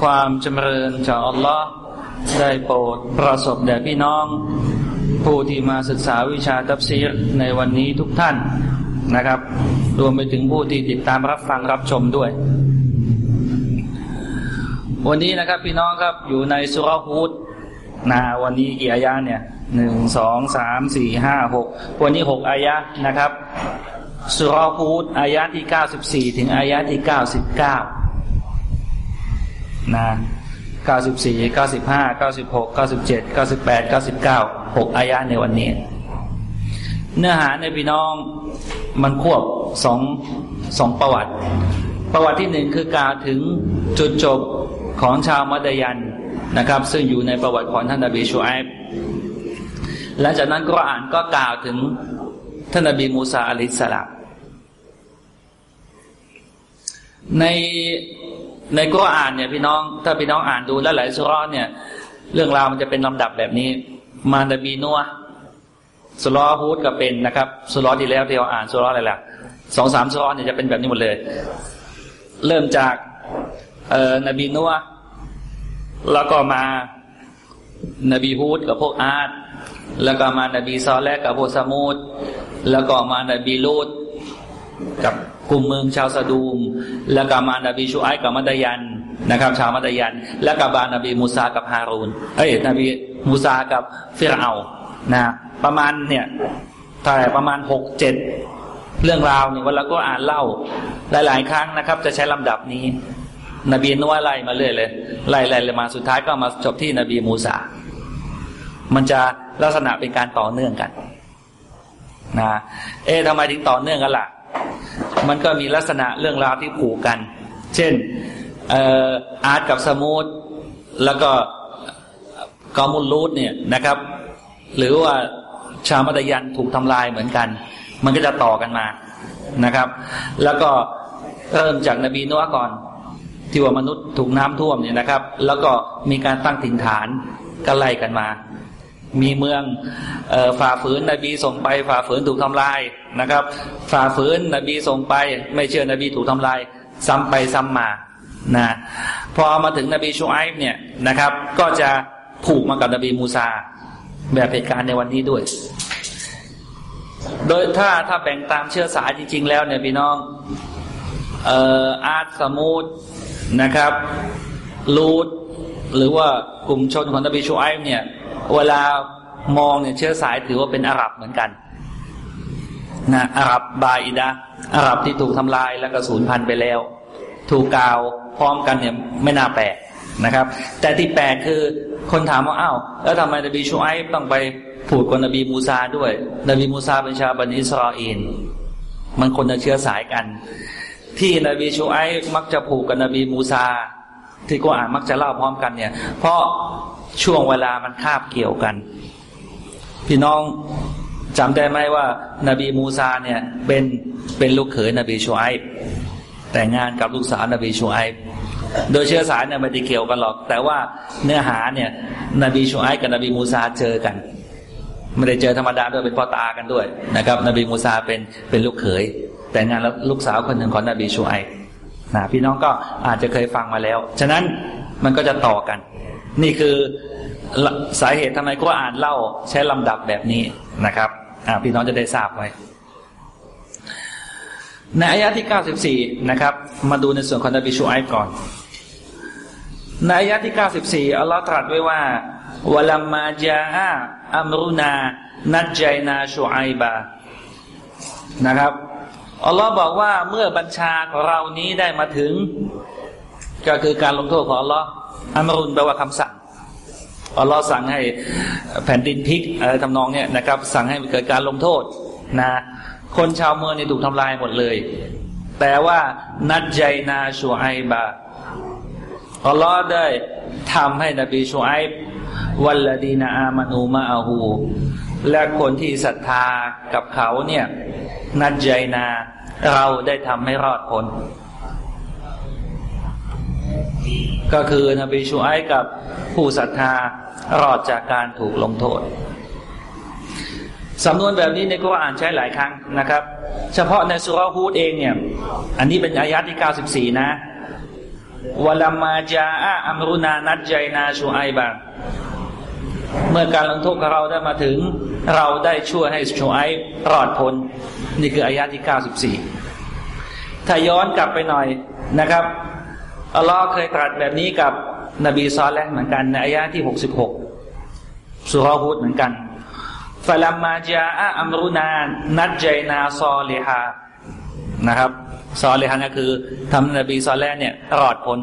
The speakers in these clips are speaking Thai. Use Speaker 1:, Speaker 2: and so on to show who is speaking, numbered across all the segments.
Speaker 1: ความจำเริญจากอัลลอฮ์ได้โปรดประสบแด่พี่น้อง ผู้ที่มาศึกษาวิชาตับซีรในวันนี้ทุกท่านนะครับ รวมไปถึงผู้ที่ติดตามรับฟังรับชมด้วย วันนี้นะครับพี่น้องครับอยู่ในสุรฮูดนะวันนี้กี่อายะเนี่ยหนึ่งสองสามสี่ห้าหกวันนี้หกอายะนะครับสุรฮูดอายะที่เก้าสิบสี่ถึงอายะที่เก้าสิบเก้า นะเก้าสิบสี่เก้าสิบห้าเก้าสิบหกเก้าสิบเจ็ดเก้าสิบแปดเก้าสิบเก้าหกอายะในวันนี้ เนื้อหาในพี่น้องมันควบสองสองประวัติ ประวัติที่หนึ่งคือกล่าวถึงจุดจบของชาวมัดยันนะครับ ซึ่งอยู่ในประวัติของท่านนบีชูไอป์หลังจากนั้นก็อ่านก็กล่าวถึงท่านนบีมูซาอะลัยสลามใน ในกุรอานเนี่ยพี่น้องถ้าพี่น้องอ่านดูแล้วหลายสุรอนเนี่ย เรื่องราวมันจะเป็นลำดับแบบนี้ มานบีนัวสุรอฮูดก็เป็นนะครับสุรอที่แล้วที่เราอ่านสุรออะไรล่ะสองสามสุรอเนี่ยจะเป็นแบบนี้หมดเลย เริ่มจากเอ่อนบีนัวแล้วก็มานบีฮูดกับพวกอาดแล้วก็มานบีซอลและกับพวกสมูดแล้วก็มานบีลูดกับ กลุ่มเมืองชาวสะดูม แล้วก็มานบีชูไอกับมัดยันนะครับ ชาวมัดยัน แล้วก็บานบีมูซากับฮารูนเอ้ยนบีมูซากับฟิรเอานะประมาณเนี่ยถ่ายประมาณหกเจ็ดเรื่องราวเนี่ยวันละก็อ่านเล่าหลาย ๆ ครั้งนะครับ จะใช้ลำดับนี้ นบีนัวไล่มาเรื่อยเลยไล่ไล่เลยมาสุดท้ายก็มาจบที่นบีมูซามันจะลักษณะเป็นการต่อเนื่องกันนะเอ๊ะทำไมถึงต่อเนื่องกันล่ะ มันก็มีลักษณะเรื่องราวที่ผูกกัน เช่นอาร์ตกับสมูทแล้วก็กอมุลรูดเนี่ยนะครับ หรือว่าชาวมัตยันถูกทำลายเหมือนกัน มันก็จะต่อกันมานะครับ แล้วก็เริ่มจากนบีนัวก่อน ที่ว่ามนุษย์ถูกน้ำท่วมเนี่ยนะครับ แล้วก็มีการตั้งถิ่นฐานก็ไล่กันมา มีเมืองฝ่าฝืนนบีส่งไป ฝ่าฝืนถูกทำลายนะครับ ฝ่าฝืนนบีส่งไป ไม่เชื่อนบีถูกทำลาย ซ้ำไปซ้ำมานะพอมาถึงนบีชูไอฟ์เนี่ยนะครับ ก็จะผูกมากับนบีมูซา แบบเหตุการณ์ในวันนี้ด้วย โดยถ้าถ้าแบ่งตามเชื้อสายจริง ๆ แล้วเนี่ยพี่น้องเอ่ออ๊าด ษะมูดนะครับ ลูฏหรือว่ากลุ่มชนของนบีชุอัยบ์เนี่ย เวลามองเนี่ยเชื้อสายถือว่าเป็นอาหรับเหมือนกันนะอาหรับบาอิดะอาหรับที่ถูกทำลายแล้วก็สูญพันธุ์ไปแล้ว ถูกกล่าวพร้อมกันเนี่ยไม่น่าแปลกนะครับ แต่ที่แปลกคือคนถามว่าอ้าวแล้วทำไมนบีชูไอต้องไปผูดกับนบีมูซาด้วย นบีมูซาเป็นชาวบันิอิสราเอลมันคนจะเชื้อสายกัน ที่นบีชูไอมักจะผูกกับนบีมูซาที่ก็อ่านมักจะเล่าพร้อมกันเนี่ย เพราะ ช่วงเวลามันคาบเกี่ยวกัน พี่น้องจำได้ไหมว่านบีมูซาเนี่ยเป็นเป็นลูกเขยนบีชูไอฟ์แต่งงานกับลูกสาวนบีชูไอฟ์โดยเชื้อสายเนี่ยไม่ได้เกี่ยวกันหรอก แต่ว่าเนื้อหาเนี่ยนบีชูไอกับนบีมูซาเจอกันไม่ได้เจอธรรมดาด้วยเป็นพ่อตากันด้วยนะครับ นบีมูซาเป็นเป็นลูกเขย แต่งงานแล้วลูกสาวคนหนึ่งของนบีชูไอนะพี่น้องก็อาจจะเคยฟังมาแล้ว ฉะนั้นมันก็จะต่อกัน นี่คือสาเหตุทำไมก็อ่านเล่าใช้ลำดับแบบนี้นะครับพี่น้องจะได้ทราบไว้ ในอายะที่เก้าสิบสี่นะครับ มาดูในส่วนของนบีชูไอก่อน ในอายะที่เก้าสิบสี่อัลลอฮ์ตรัสไว้ว่าวลัมมาจาอาอัมรุนานัจใจนาชูไอบานะครับอัลลอฮ์บอกว่าเมื่อบัญชาของเรานี้ได้มาถึง ก็คือการลงโทษของอัลลอฮ์ อัมรุนแปลว่าคำสั่งอัลลอฮ์สั่งให้แผ่นดินพลิกอะไรทำนองเนี้ยนะครับ สั่งให้เกิดการลงโทษนะคนชาวเมืองนี่ถูกทำลายหมดเลย แต่ว่านัดใจนาชูไอบาอัลลอฮ์ได้ทำให้นบีชูไอบวัลลดีนาอามานูมาอาหู และคนที่ศรัทธากับเขาเนี่ย นัดใจนาเราได้ทำให้รอดพ้น ก็คือนบีชูไอกับผู้ศรัทธารอดจากการถูกลงโทษสำนวนแบบนี้ในกุรอานใช้หลายครั้งนะครับ เฉพาะในสุรฮูดเองเนี่ย อันนี้เป็นอายะที่ 94 นะวลามาจาอาอัมรุนานัดใจนาชูไอบาเมื่อการลงโทษของเราได้มาถึง เราได้ช่วยให้ชูไอรอดพ้นนี่คืออายะที่ 94 ถ้าย้อนกลับไปหน่อยนะครับ อัลลอฮ์เคยตรัสแบบนี้กับนบีซอลและเหมือนกันในอายะที่66สุรฮูดเหมือนกันฟลัมมาจาอาอัมรุนานัดใจนาซอลิฮานะครับ ซอลิฮาก็คือทำนบีซอลแลเนี่ยรอดพ้น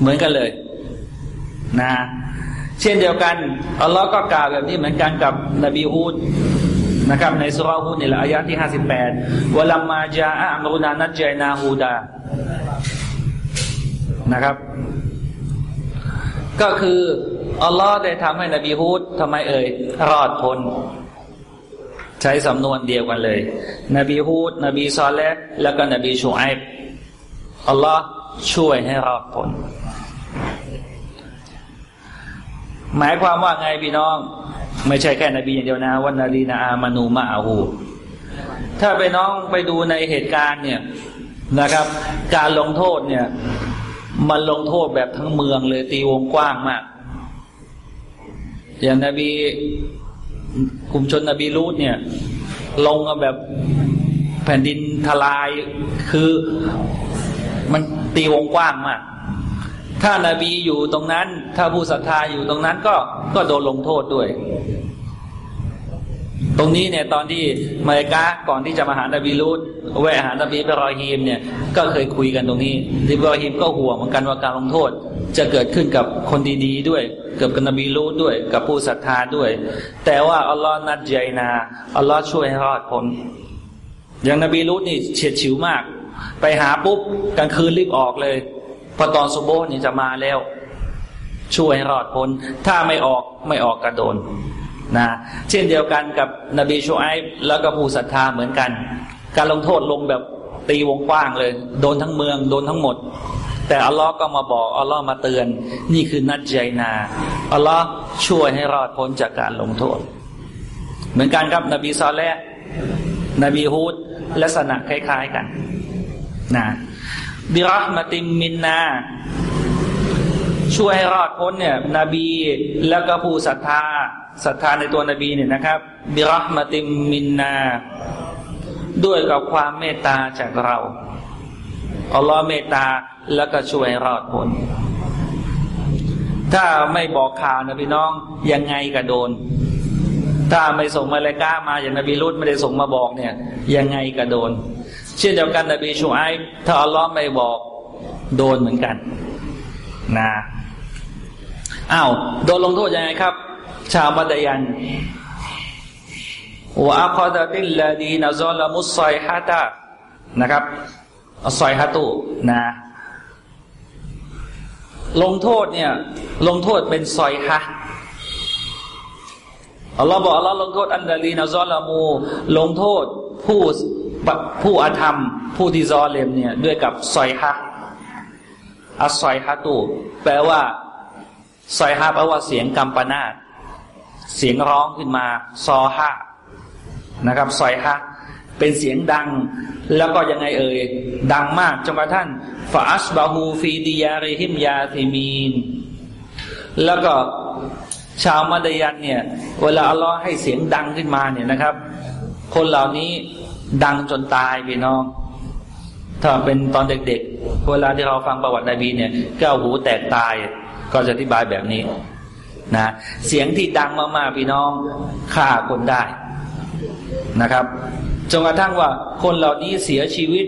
Speaker 1: เหมือนกันเลยนะเช่นเดียวกันอัลลอฮ์ก็กล่าวแบบนี้เหมือนกันกับนบีฮูด นะครับในสุราฮูดนี่แหละอายะที่ห้าสิบแปดวลัมมาจาอัมรุนานัดใจนาฮูดานะครับ ก็คืออัลลอฮ์ได้ทำให้นบีฮูดทำไมเอ่ยรอดพ้นใช้สำนวนเดียวกันเลย นบีฮูด นบีซอลและแล้วก็นบีชูไอป์อัลลอฮ์ช่วยให้รอดพ้นหมายความว่าไงพี่น้อง ไม่ใช่แค่นบีอย่างเดียวนะวันนาดีนาอามานูมาอาหูถ้าไปน้องไปดูในเหตุการณ์เนี่ยนะครับ การลงโทษเนี่ย มันลงโทษแบบทั้งเมืองเลยตีวงกว้างมาก อย่างนาบีกลุ่มชนนบีรูดเนี่ย ลงแบบแผ่นดินทลายคือมันตีวงกว้างมาก ถ้านาบีอยู่ตรงนั้น ถ้าผู้ศรัทธาอยู่ตรงนั้นก็ก็โดนลงโทษด้วย ตรงนี้เนี่ยตอนที่มาเลกาก่อนที่จะมาหานบีรูดแวะหานบีบรอฮีมเนี่ย ก็เคยคุยกันตรงนี้อิบรอฮีมก็ห่วงเหมือนกันว่าการลงโทษ จะเกิดขึ้นกับคนดีๆด้วยเกือบกับนบีรู้ด้วย กับผู้ศรัทธาด้วย แต่ว่าอัลลอฮ์นัดใจนาอัลลอฮ์ช่วยให้รอดพ้นอย่างนบีรู้นี่เฉียดฉิวมาก ไปหาปุ๊บกลางคืนรีบออกเลย พอตอนสุโบนี่จะมาแล้ว ช่วยให้รอดพ้น ถ้าไม่ออกไม่ออกกระโดนนะเช่นเดียวกันกับนบีชูไอแล้วก็ผู้ศรัทธาเหมือนกัน การลงโทษลงแบบตีวงกว้างเลย โดนทั้งเมืองโดนทั้งหมด แต่อัลลอฮ์ก็มาบอกอัลลอฮ์มาเตือน นี่คือนัดใจนาอัลลอฮ์ช่วยให้รอดพ้นจากการลงโทษ เหมือนกันครับนบีซอลและนบีฮูดลักษณะคล้าย ๆกันนะ บิรหมติมมินนา ช่วยให้รอดพ้นเนี่ย นบีแล้วก็ผู้ศรัทธาศรัทธาในตัวนบีเนี่ยนะครับ บิรหมติมมินนา ด้วยกับความเมตตาจากเราอัลลอฮ์เมตตาแล้วก็ช่วยรอดพ้นถ้าไม่บอกข่าวนะพี่น้องยังไงก็โดน ถ้าไม่ส่งมาเลก้ามาอย่างนบีรุดไม่ได้ส่งมาบอกเนี่ย ยังไงก็โดน เช่นเดียวกันนบีชูไอถ้าอัลลอฮ์ไม่บอกโดนเหมือนกัน นะอ้าวโดนลงโทษยังไงครับ ชาวมัดยันวะอัคดะติลลาดีนซอลมุสไซฮะตานะครับอัสอยฮัตุนะ ลงโทษเนี่ย ลงโทษเป็นซอยฮะอัลลอฮ์บอกอัลลอฮ์ลงโทษอันดาลีนาซอลามู ลงโทษผู้ ผู้อาธรรม ผู้ที่ซอเลมเนี่ยด้วยกับซอยฮะอัซอยฮะตุแปลว่าซอยฮะแปลว่าเสียงกัมปนาตเสียงร้องขึ้นมา ซอฮะนะครับซอยฮะเป็นเสียงดัง แล้วก็ยังไงเอ่ยดังมากจนกระทั่งฟาสบาฮูฟีดิยาริฮิมยาติมีน แล้วก็ชาวมัดยันเนี่ย เวลาอัลลอฮ์ให้เสียงดังขึ้นมาเนี่ยนะครับ คนเหล่านี้ ดังจนตายพี่น้อง ถ้าเป็นตอนเด็กๆ เวลาที่เราฟังประวัตินบีเนี่ยก้าหูแตกตายก็จะอธิบายแบบนี้นะเสียงที่ดังมากๆพี่น้องฆ่าคนได้นะครับจนกระทั่งว่าคนเหล่านี้เสียชีวิต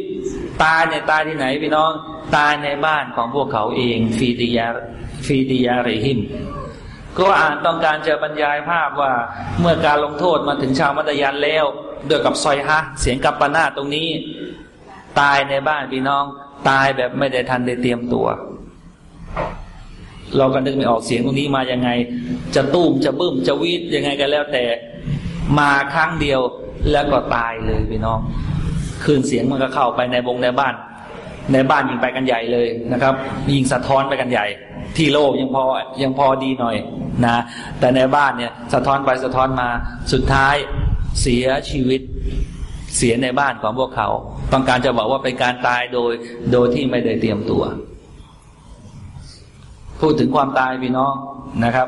Speaker 1: ตายในตายที่ไหนพี่น้อง ตายในบ้านของพวกเขาเองฟีดิยาฟีดิยาเรหิม ก็อ่านต้องการจะบรรยายภาพว่าเมื่อการลงโทษมาถึงชาวมัตยันแล้วด้วยกับซอยฮะเสียงกัปปนาตรงนี้ ตายในบ้านพี่น้อง ตายแบบไม่ได้ทันได้เตรียมตัว เราก็นึกไม่ออกเสียงตรงนี้มายังไง จะตุ้มจะบึ้มจะวีดยังไงก็แล้วแต่มาครั้งเดียวแล้วก็ตายเลยพี่น้องคืนเสียงมันก็เข้าไปในวงในบ้าน ในบ้านยิงไปกันใหญ่เลยนะครับยิงสะท้อนไปกันใหญ่ ที่โลกยังพอยังพอดีหน่อยนะแต่ในบ้านเนี่ยสะท้อนไปสะท้อนมาสุดท้ายเสียชีวิตเสียในบ้านของพวกเขาต้องการจะบอกว่าเป็นการตายโดยโดยที่ไม่ได้เตรียมตัว พูดถึงความตายพี่น้องนะครับ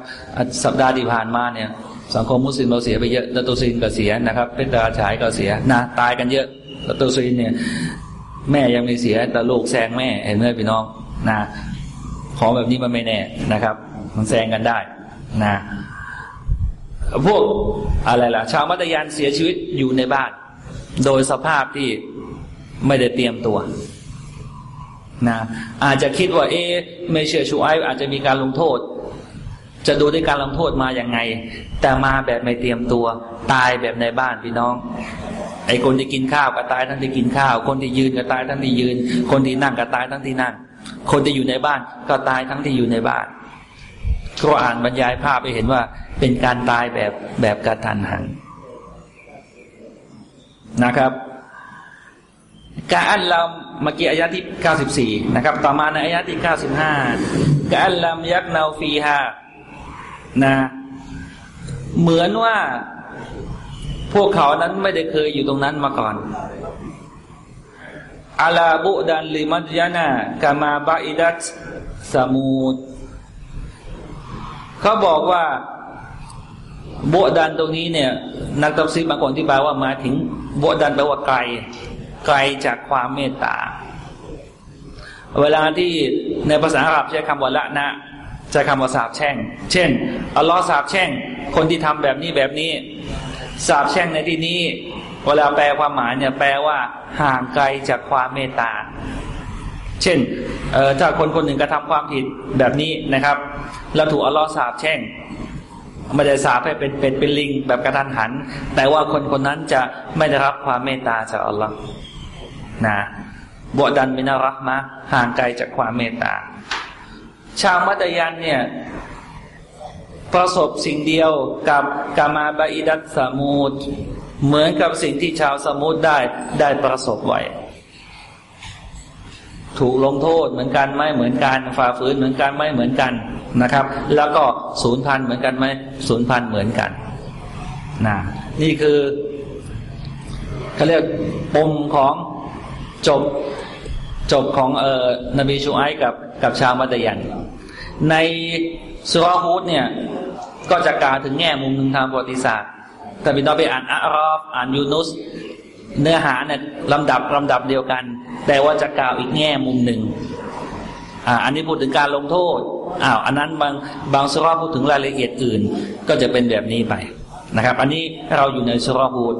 Speaker 1: สัปดาห์ที่ผ่านมาเนี่ย สังคมมุสลิมเราเสียไปเยอะละตุซินก็เสียนะครับเป็นตาฉายก็เสียนะตายกันเยอะละตุซินเนี่ย แม่ยังไม่เสียแต่ลูกแซงแม่เห็นไหมพี่น้องนะของแบบนี้มันไม่แน่นะครับ มันแซงกันได้นะพวกอะไรล่ะ ชาวมัตยานเสียชีวิตอยู่ในบ้าน โดยสภาพที่ไม่ได้เตรียมตัวนะอาจจะคิดว่า เอ๊ไม่เชื่อชูไออาจจะมีการลงโทษ จะดูด้วยการลงโทษมาอย่างไง แต่มาแบบไม่เตรียมตัว ตายแบบในบ้านพี่น้อง ไอ้คนที่กินข้าวก็ตายทั้งที่กินข้าว คนที่ยืนก็ตายทั้งที่ยืน คนที่นั่งก็ตายทั้งที่นั่ง คนที่อยู่ในบ้านก็ตายทั้งที่อยู่ในบ้านก็อ่านบรรยายภาพไปเห็นว่า เป็นการตายแบบแบบกระทันหันนะครับการลำเมื่อกี้อายะที่ 94 นะครับ ต่อมาในอายะที่ 95การลำยักนาฟีฮา นะ เหมือนว่าพวกเขานั้นไม่ได้เคยอยู่ตรงนั้นมาก่อนอาลาบุดันลิมัจยานากามาบาอิดัตษะมูดเขาบอกว่า بُعْدًا ตรงนี้เนี่ย นักตัฟซีรบางคนที่แปลว่ามาถึง بُعْدًا แปลว่าไกล ไกลจากความเมตตา เวลาที่ในภาษาอาหรับใช้คำว่า لعنة ใช้คำว่าสาบแช่ง เช่นอัลลอฮ์สาบแช่ง คนที่ทำแบบนี้แบบนี้ สาบแช่งในที่นี้ เวลาแปลความหมายเนี่ยแปลว่าห่างไกลจากความเมตตา เช่นถ้าคนคนหนึ่งกระทาความผิดแบบนี้นะครับ แล้วถูกอัลลอฮ์สาบแช่งไม่ได้สาบให้เป็นเป็นเป็นลิงแบบกระทันหัน แต่ว่าคนคนนั้นจะไม่ได้รับความเมตตาจากอัลลอฮ์นะบวดันมินารักมะห่างไกลจากความเมตตา ชาวมัตยันเนี่ย ประสบสิ่งเดียวกับกามาบาอิดัตสมูดเหมือนกับสิ่งที่ชาวสมุทรได้ได้ประสบไว้ ถูกลงโทษเหมือนกันไม่เหมือนกันฝ่าฝืนเหมือนกันไม่เหมือนกันนะครับ แล้วก็ศูนย์พันเหมือนกันไหมศูนย์พันเหมือนกันนะนี่คือเขาเรียกปมของจบจบของเออนบีชูไอกับกับชาวมัตยัน ในสุรฮูดเนี่ยก็จะกล่าวถึงแง่มุมหนึ่งทางประวัติศาสตร์ แต่พี่น้องไปอ่านอารอบอ่านยูนุสเนื้อหาเนี่ยลำดับลำดับเดียวกัน แต่ว่าจะกล่าวอีกแง่มุมหนึ่งอ่าอันนี้พูดถึงการลงโทษอ้าวอันนั้นบางบางสุรพูดถึงรายละเอียดอื่น ก็จะเป็นแบบนี้ไปนะครับ อันนี้เราอยู่ในสุรพูด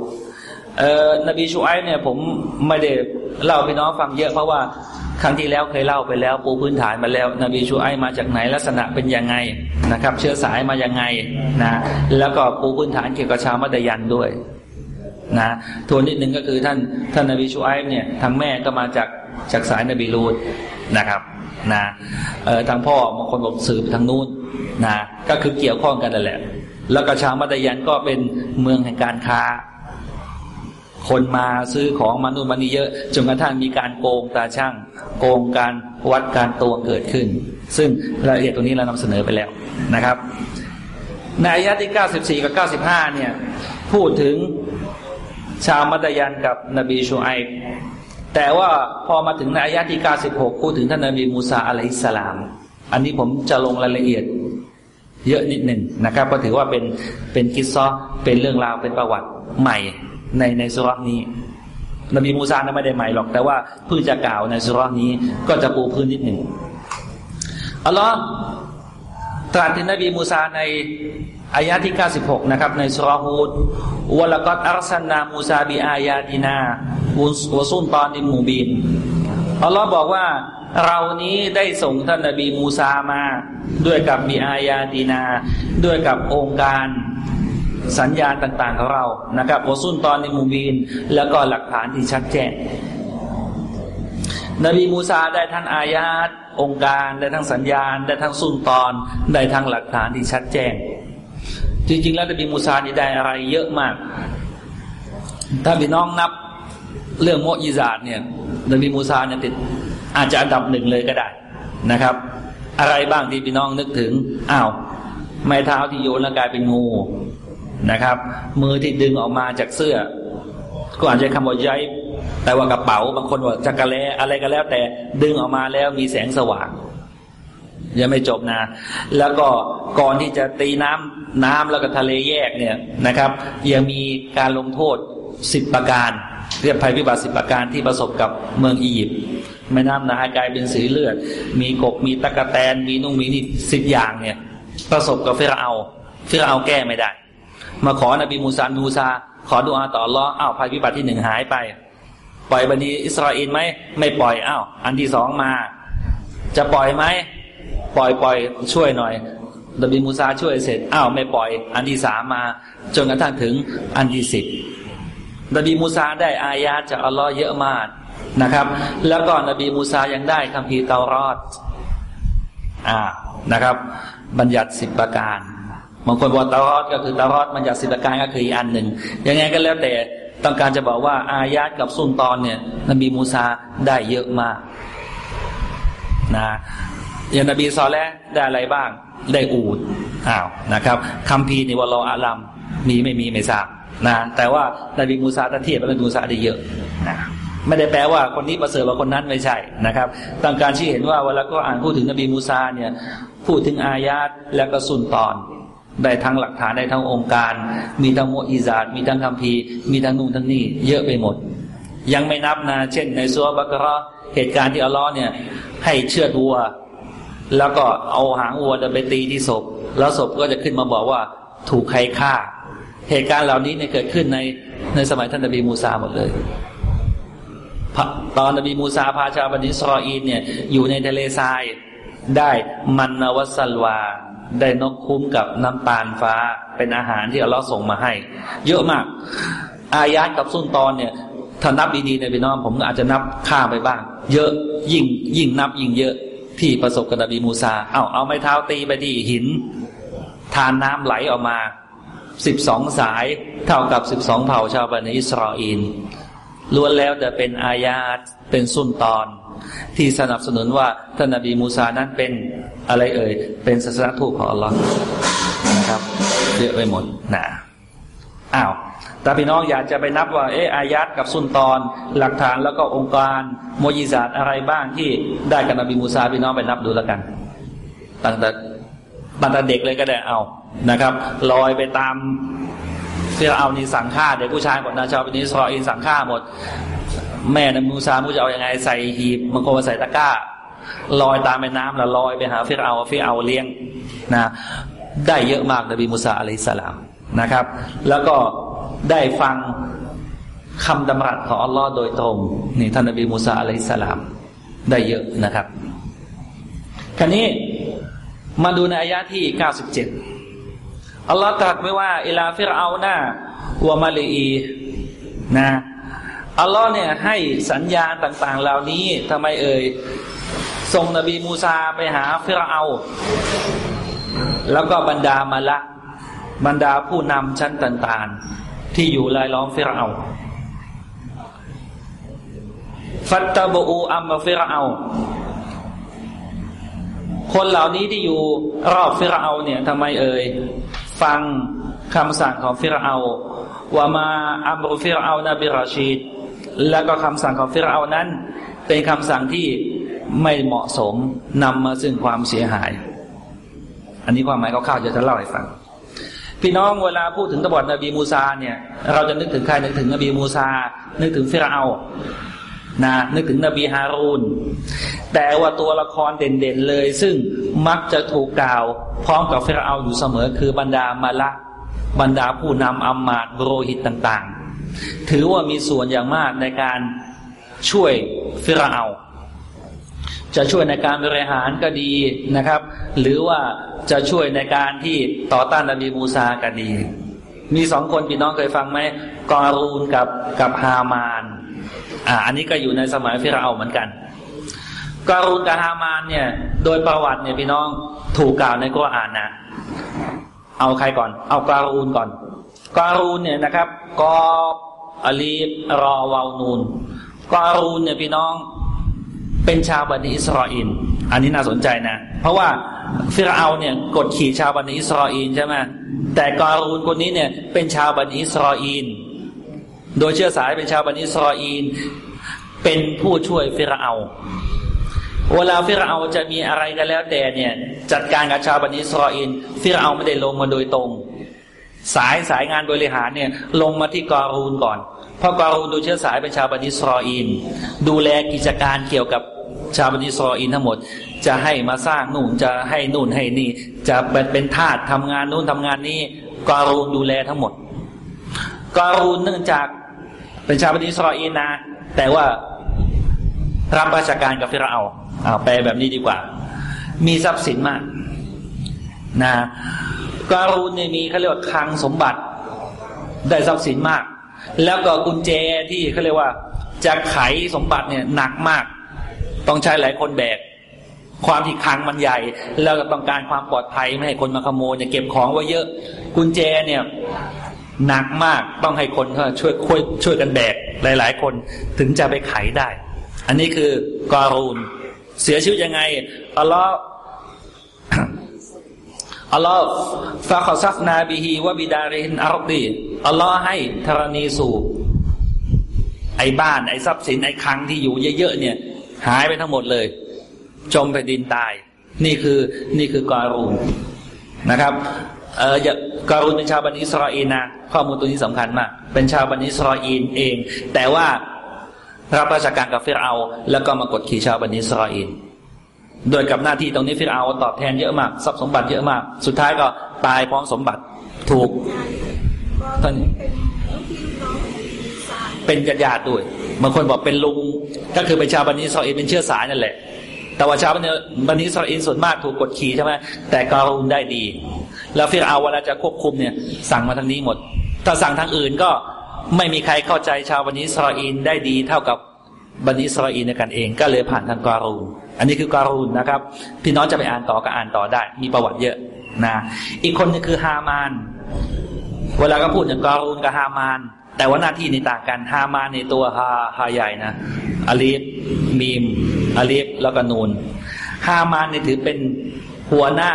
Speaker 1: เอ่อนบีชูไอเนี่ยผมไม่ได้เล่าพี่น้องฟังเยอะเพราะว่า ครั้งที่แล้วเคยเล่าไปแล้วปูพื้นฐานมาแล้ว นบีชูไอมาจากไหนลักษณะเป็นยังไงนะครับ เชื้อสายมายังไงนะแล้วก็ปูพื้นฐานเกี่ยวกับชาวมัตยันด้วยนะทวนนิดนึงก็คือท่านท่านนบีชูไอเนี่ยทางแม่ก็มาจากจากสายนบีลูดนะครับนะเอ่อทางพ่อบางคนบอกสืบทางนู้นนะก็คือเกี่ยวข้องกันนั่นแหละ แล้วก็ชาวมัตยันก็เป็นเมืองแห่งการค้า คนมาซื้อของมานู่นมานี่เยอะจนกระทั่งมีการโกงตาช่าง โกงการวัดการตัวเกิดขึ้น ซึ่งรายละเอียดตรงนี้เรานำเสนอไปแล้วนะครับ ในอายะที่ 94 กับ 95 เนี่ย พูดถึงชาวมัตยันกับนบีชูไอแต่ว่าพอมาถึงในอายะที่ 96 พูดถึงท่านนบีมูซาอะลัยสลาม อันนี้ผมจะลงรายละเอียดเยอะนิดหนึ่งนะครับ ก็ถือว่าเป็นเป็นกิซซอเป็นเรื่องราวเป็นประวัติใหม่ ในในซูเราะฮ์นี้นบีมูซานะไม่ได้ใหม่หรอก แต่ว่าเพิ่งจะกล่าวในซูเราะฮ์นี้ก็จะปูพื้นนิดหนึ่งอัลลอฮ์ตรัสถึงนบีมูซาในอายะฮ์ที่ 96 นะครับ ในสุรฮูดวะลกัดอัลสันนามูซาบิอายาตินาวซุนตอนอิมูบินอัลลอฮ์บอกว่าเรานี้ได้ส่งท่านนบีมูซามา ด้วยกับ بآياتنا ด้วยกับองค์การ สัญญาณต่างๆของเรานะครับโอซุนตอนในมูบีน แล้วก็หลักฐานที่ชัดแจ้งนบีมูซาได้ทั้งอายาตองค์การได้ทั้งสัญญาณ ได้ทั้งสุนตอนได้ทั้งหลักฐานที่ชัดแจ้ง จริงๆ แล้วนบีมูซานี่ได้อะไรเยอะมาก ถ้าพี่น้องนับเรื่องโมอิซาดเนี่ยนบีมูซาเนี่ยติดอาจจะอันดับหนึ่งเลยก็ได้นะครับ อะไรบ้างที่พี่น้องนึกถึงอ้าวไม้เท้าที่โยนแล้วกลายเป็นงู นะครับ มือที่ดึงออกมาจากเสื้อ ก็อาจจะคำว่าย้ายแต่ว่ากระเป๋าบางคนว่าจักระแลอะไรก็แล้ว แต่ดึงออกมาแล้วมีแสงสว่างยังไม่จบนะ แล้วก็ก่อนที่จะตีน้ำน้ำแล้วก็ทะเลแยกเนี่ยนะครับ ยังมีการลงโทษสิบประการ เรียกภัยพิบัติสิบประการที่ประสบกับเมืองอียิปต์แม่น้ำนากลายเป็นสีเลือด มีกบมีตั๊กแตนมีนู่นมีนี่สิบอย่างเนี่ย ประสบกับฟิรเอาน์ฟิรเอาน์แก้ไม่ได้ มาขอนบีมูซามูซา ขอดุอาอ์ต่ออัลลอฮ์อ้าวภัยพิบัติที่หนึ่งหายไป ปล่อยบันีอิสราเอลไหมไม่ปล่อยอ้าวอันที่สองมา จะปล่อยไหมปล่อยปล่อยช่วยหน่อยนบีมูซาช่วยเสร็จอ้าวไม่ปล่อย อันที่สามมา จนกระทั่งถึงอันที่สิบนบีมูซาได้อายาจากอัลลอฮ์เยอะมากนะครับ แล้วก็นบีมูซายังได้คัมภีเตารอดอ่านะครับ บัญญัติสิบประการ บางคนบอกตารอดก็คือตารอดบัญญัติสิบประการก็คืออีกอันหนึ่งยังไงก็แล้วแต่ต้องการจะบอกว่าอายาตกับสุนตอนเนี่ยนบีมูซาได้เยอะมากนะอย่างนบีซอแลได้อะไรบ้าง ได้อูดอ้าวนะครับคัมภีร์ในวลออาลัมมีไม่มีไม่ทราบนะแต่ว่านบีมูซาตะเทียบกับนบีมูซาได้เยอะนะไม่ได้แปลว่าคนนี้ประเสริฐกว่าคนนั้นไม่ใช่นะครับต้องการชี้เห็นว่าเวลาก็อ่านพูดถึงนบีมูซาเนี่ยพูดถึงอายาตและก็สุนตอน ได้ทั้งหลักฐานได้ทั้งองค์การ มีทั้งโมอิซาดมีทั้งคัมภีร์มีทั้งนู่นทั้งนี่ เยอะไปหมด ยังไม่นับนะ เช่น ในซัวบักรอเหตุการณ์ที่อัลลอฮ์เนี่ย ให้เชือดวัว แล้วก็เอาหางวัวจะไปตีที่ศพ แล้วศพก็จะขึ้นมาบอกว่าถูกใครฆ่า เหตุการณ์เหล่านี้เนี่ยเกิดขึ้นในในสมัยท่านนบีมูซาหมดเลยตอนนบีมูซาพาชาวบันิสรออีนเนี่ยอยู่ในทะเลทราย ได้มันนวัสลวา ได้นกคุ้มกับน้ำตาลฟ้า เป็นอาหารที่อัลลอฮ์ส่งมาให้ เยอะมาก อายาตกับสุนตอนเนี่ยถ้านับดีๆในพี่น้องผมก็อาจจะนับข้ามไปบ้าง เยอะยิ่งยิ่งนับยิ่งเยอะที่ประสบกับนบีมูซา เอาเอาไม้เท้าตีไปที่หิน ทานน้ำไหลออกมาสิบสองสายเท่ากับสิบสองเผ่าชาวบันิอิสราเอลล้วนแล้วแต่เป็นอายาตเป็นสุนตอน ที่สนับสนุนว่าท่านนบีมูซานั้นเป็นอะไรเอ่ย เป็นศาสนทูตของอัลลอฮ์นะครับเยอะไปหมดนะอ้าวแต่พี่น้องอยากจะไปนับว่าเอออายัดกับสุนตอนหลักฐานแล้วก็องค์การโมยิซาตอะไรบ้างที่ได้กับนบีมูซาพี่น้องไปนับดูแล้วกันตั้งแต่ตั้งแต่เด็กเลยก็ได้เอานะครับลอยไปตามเสื้อเอานี่สั่งฆ่าเด็กผู้ชายหมดนะชาวบินิสรออินสั่งฆ่าหมด แม่นมูซามูจะเอาอยัางไงใส่หีบบางคนใส่ตะกร้าลอยตามแม่น้ำแล้วลอยไปหาฟิรเอาฟิรเอาเลี้ยงนะได้เยอะมากนบีมูซาอะลัยสลามนะครับ แล้วก็ได้ฟังคำดำรัสของอัลลอฮ์โดยตรงนี่ท่านนบีมูซาอะลัยสลามได้เยอะนะครับ คราวนี้มาดูในอายะที่เก้าสิบเจ็ดอัลลอฮ์ตรัสไว้ว่าإلى فرعون وملئه อัลลอฮ์เนี่ยให้สัญญาณต่างๆ เหล่านี้ทำไมเอ่ยส่งนบีมูซาไปหาฟิรเอา แล้วก็บรรดามาละบรรดาผู้นำชั้นต่างๆ ที่อยู่รายล้อมฟิรเอาฟัตตาบูอัมฟิรเอา คนเหล่านี้ที่อยู่รอบฟิรเอาเนี่ยทำไมเอ่ยฟังคำสั่งของฟิรเอาว่ามาอัมรุฟิรเอานบิราชีด แล้วก็คำสั่งของฟิรเอานั้น เป็นคำสั่งที่ไม่เหมาะสมนำมาซึ่งความเสียหาย อันนี้ความหมายเขาข้าวๆจะจะเล่าให้ฟัง พี่น้องเวลาพูดถึงตบอดนบีมูซาเนี่ยเราจะนึกถึงใครนึกถึงนบีมูซา นึกถึงฟิรเอานะนึกถึงนบีฮารูนแต่ว่าตัวละครเด่นๆเลย ซึ่งมักจะถูกกล่าว พร้อมกับฟิรเอาอยู่เสมอคือบรรดามาละบรรดาผู้นำอัมมาดโรหิตต่างๆ ถือว่ามีส่วนอย่างมากในการช่วยฟิราเอาจะช่วยในการบริหารก็ดีนะครับ หรือว่าจะช่วยในการที่ต่อต้านนบีมูซาก็ดี มีสองคนพี่น้องเคยฟังไหมกอรูนกับกับฮามานอ่าอันนี้ก็อยู่ในสมัยฟิราเอาเหมือนกันการุณกับฮามานเนี่ย โดยประวัติเนี่ยพี่น้องถูกกล่าวในกุรอานนะเอาใครก่อน เอาการูนก่อน การูนเนี่ยนะครับกอบอลีรอวาวนูนการูนเนี่ยพี่น้องเป็นชาวบันิอิสราเอลอันนี้น่าสนใจนะ เพราะว่าฟิรเอาเนี่ยกดขี่ชาวบันิอิสราเอลใช่ไหมแต่การูนคนนี้เนี่ยเป็นชาวบันิอิสราเอลโดยเชื้อสายเป็นชาวบันิอิสราเอลเป็นผู้ช่วยฟิรเอาเวลาฟิรเอาจะมีอะไรกันแล้วแต่เนี่ยจัดการกับชาวบนีอิสราเอลฟิรเอาไม่ได้ลงมาโดยตรง สายสายงานบริหารเนี่ยลงมาที่กอรูนก่อน เพราะกอรูนดูเชื้อสายเป็นชาวบนีอิสราเอลดูแลกิจการเกี่ยวกับชาวบนีอิสราเอลทั้งหมด จะให้มาสร้างนู่นจะให้นู่นให้นี่ จะเป็นเป็นทาสทำงานนู่นทำงานนี้กอรูนดูแลทั้งหมดกอรูนเนื่องจากเป็นชาวบันิสราเอลนนะแต่ว่ารับราชการกับฟิราเอาเอาแปลแบบนี้ดีกว่า มีทรัพย์สินมากนะ การูนเนี่ยมีเขาเรียกว่าคลังสมบัติ ได้ทรัพย์สินมาก แล้วก็กุญแจที่เขาเรียกว่าจะไขสมบัติเนี่ยหนักมาก ต้องใช้หลายคนแบกความที่คลังมันใหญ่ แล้วก็ต้องการความปลอดภัยไม่ให้คนมาขโมยเนี่ยเก็บของไว้เยอะ กุญแจเนี่ยหนักมากต้องให้คนเขาช่วยช่วยช่วยกันแบกหลาย ๆ คนถึงจะไปไขได้ อันนี้คือการูน เสียชีวิตยังไงอัลลอฮ์ อัลลอฮ์ฟาขซัฟนาบิฮีวะบิดารินอารดีอัลลอฮ์ให้ธรณีสูบไอ้บ้านไอ้ทรัพย์สินไอ้คลังที่อยู่เยอะๆเนี่ย หายไปทั้งหมดเลย จมแผ่นดินตาย นี่คือนี่คือการูนนะครับเอออย่าการุนเป็นชาวบันิสราเอลนะข้อมูลตัวนี้สำคัญมาก เป็นชาวบันิสราเอลเอง แต่ว่ารับราชการกับฟิรเอา แล้วก็มากดขี่ชาวบันิอิสราเอล โดยกับหน้าที่ตรงนี้ฟิรเอาตอบแทนเยอะมากทรัพย์สมบัติเยอะมาก สุดท้ายก็ตายพร้อมสมบัติถูกท่านเป็นญาติญาติด้วยบางคนบอกเป็นลุงก็คือเป็นชาวบันิอิสราเอเป็นเชื้อสายนั่นแหละ แต่ว่าชาวบันิอิสราเอส่วนมากถูกกดขี่ใช่ไหมแต่การุนได้ดี แล้วฟิรเอาเวลาจะควบคุมเนี่ย สั่งมาทางนี้หมด ถ้าสั่งทางอื่นก็ไม่มีใครเข้าใจชาวบันิอิสราเอได้ดีเท่ากับ บันิสราเอลในกันเอง ก็เลยผ่านทางการูนอันนี้คือการูนนะครับ พี่น้องจะไปอ่านต่อก็อ่านต่อได้ มีประวัติเยอะนะอีกคนนึงคือฮามาน เวลาก็พูดถึงการูนกับฮามาน แต่ว่าหน้าที่ในต่างกันฮามานในตัวฮาฮาใหญ่นะอาลีฟมีมอาลีฟแล้วก็นูนฮามานนี่ถือเป็นหัวหน้า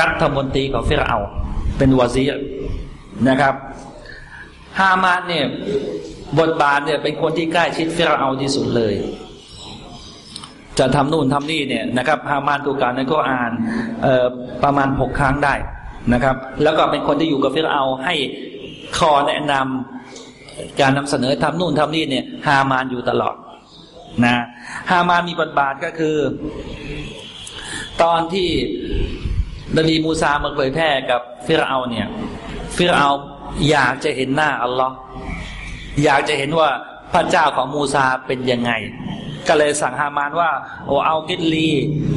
Speaker 1: รัฐมนตรีของฟิรเอาเป็นวาซีนะครับฮามานเนี่ย บทบาทเนี่ยเป็นคนที่ใกล้ชิดฟิรเอาที่สุดเลย จะทำนู่นทำนี่เนี่ยนะครับฮามานถูกกล่าวในก็อ่านประมาณหกครั้งได้นะครับ แล้วก็เป็นคนที่อยู่กับฟิรเอาให้คอแนะนำการนำเสนอทำนู่นทำนี่เนี่ย ฮามานอยู่ตลอดนะฮามานมีบทบาทก็คือ ตอนที่นบีมูซามาเผยแพร่กับฟิรเอาเนี่ย ฟิรเอาอยากจะเห็นหน้าอัลลอฮ์ อยากจะเห็นว่าพระเจ้าของมูซาเป็นยังไง ก็เลยสั่งฮามานว่า โอเอากิลี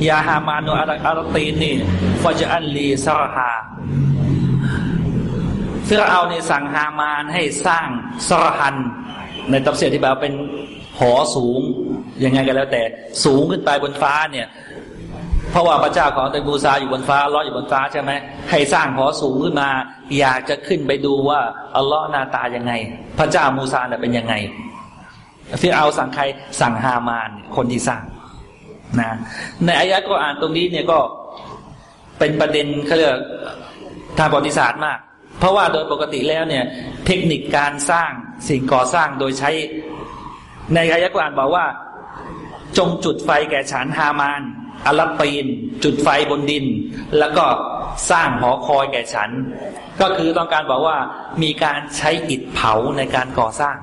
Speaker 1: ยาฮามานุอาร์อารตีนนี่ฟาจอันลีซาฮาฟิรเอาเนี่ยสั่งฮามานให้สร้างصرحا ในตัฟซีรที่แบบเป็นหอสูงยังไงก็แล้วแต่สูงขึ้นไปบนฟ้าเนี่ย เพราะว่าพระเจ้าของมูซาอยู่บนฟ้าอัลลอฮ์อยู่บนฟ้าใช่ไหมให้สร้างหอสูงขึ้นมา อยากจะขึ้นไปดูว่าอัลลอฮ์หน้าตายังไง พระเจ้ามูซาเนี่ยเป็นยังไงฟิเอาสั่งใครสั่งฮามานคนที่สร้างนะในอายะก็อ่านตรงนี้เนี่ยก็เป็นประเด็นเขาเรียกทางประวัติศาสตร์มาก เพราะว่าโดยปกติแล้วเนี่ย เทคนิคการสร้างสิ่งก่อสร้างโดยใช้ ในอายะก็อ่านบอกว่า จงจุดไฟแก่ฉันฮามาน อัลปีน จุดไฟบนดิน แล้วก็สร้างหอคอยแก่ฉัน ก็คือต้องการบอกว่ามีการใช้อิฐเผาในการก่อสร้าง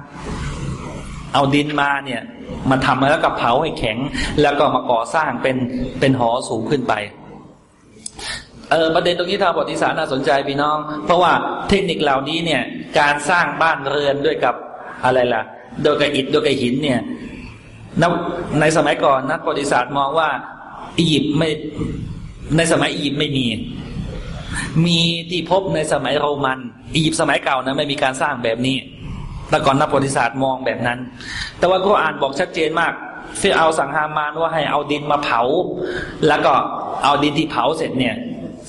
Speaker 1: เอาดินมาเนี่ยมาทำแล้วก็เผาให้แข็ง แล้วก็มาก่อสร้างเป็นเป็นหอสูงขึ้นไปเออประเด็นตรงนี้ทางประวัติศาสตร์น่าสนใจพี่น้อง เพราะว่าเทคนิคเหล่านี้เนี่ยการสร้างบ้านเรือนด้วยกับอะไรล่ะ โดยกับอิฐโดยกับหินเนี่ยในสมัยก่อนนักประวัติศาสตร์มองว่า อียิปต์ไม่ในสมัยอียิปต์ไม่มี มีที่พบในสมัยโรมัน อียิปต์สมัยเก่านะไม่มีการสร้างแบบนี้ แต่ก่อนนักประวัติศาสตร์มองแบบนั้น แต่ว่าก็อ่านบอกชัดเจนมากฟิรเอาสั่งฮามานว่าให้เอาดินมาเผา แล้วก็เอาดินที่เผาเสร็จเนี่ย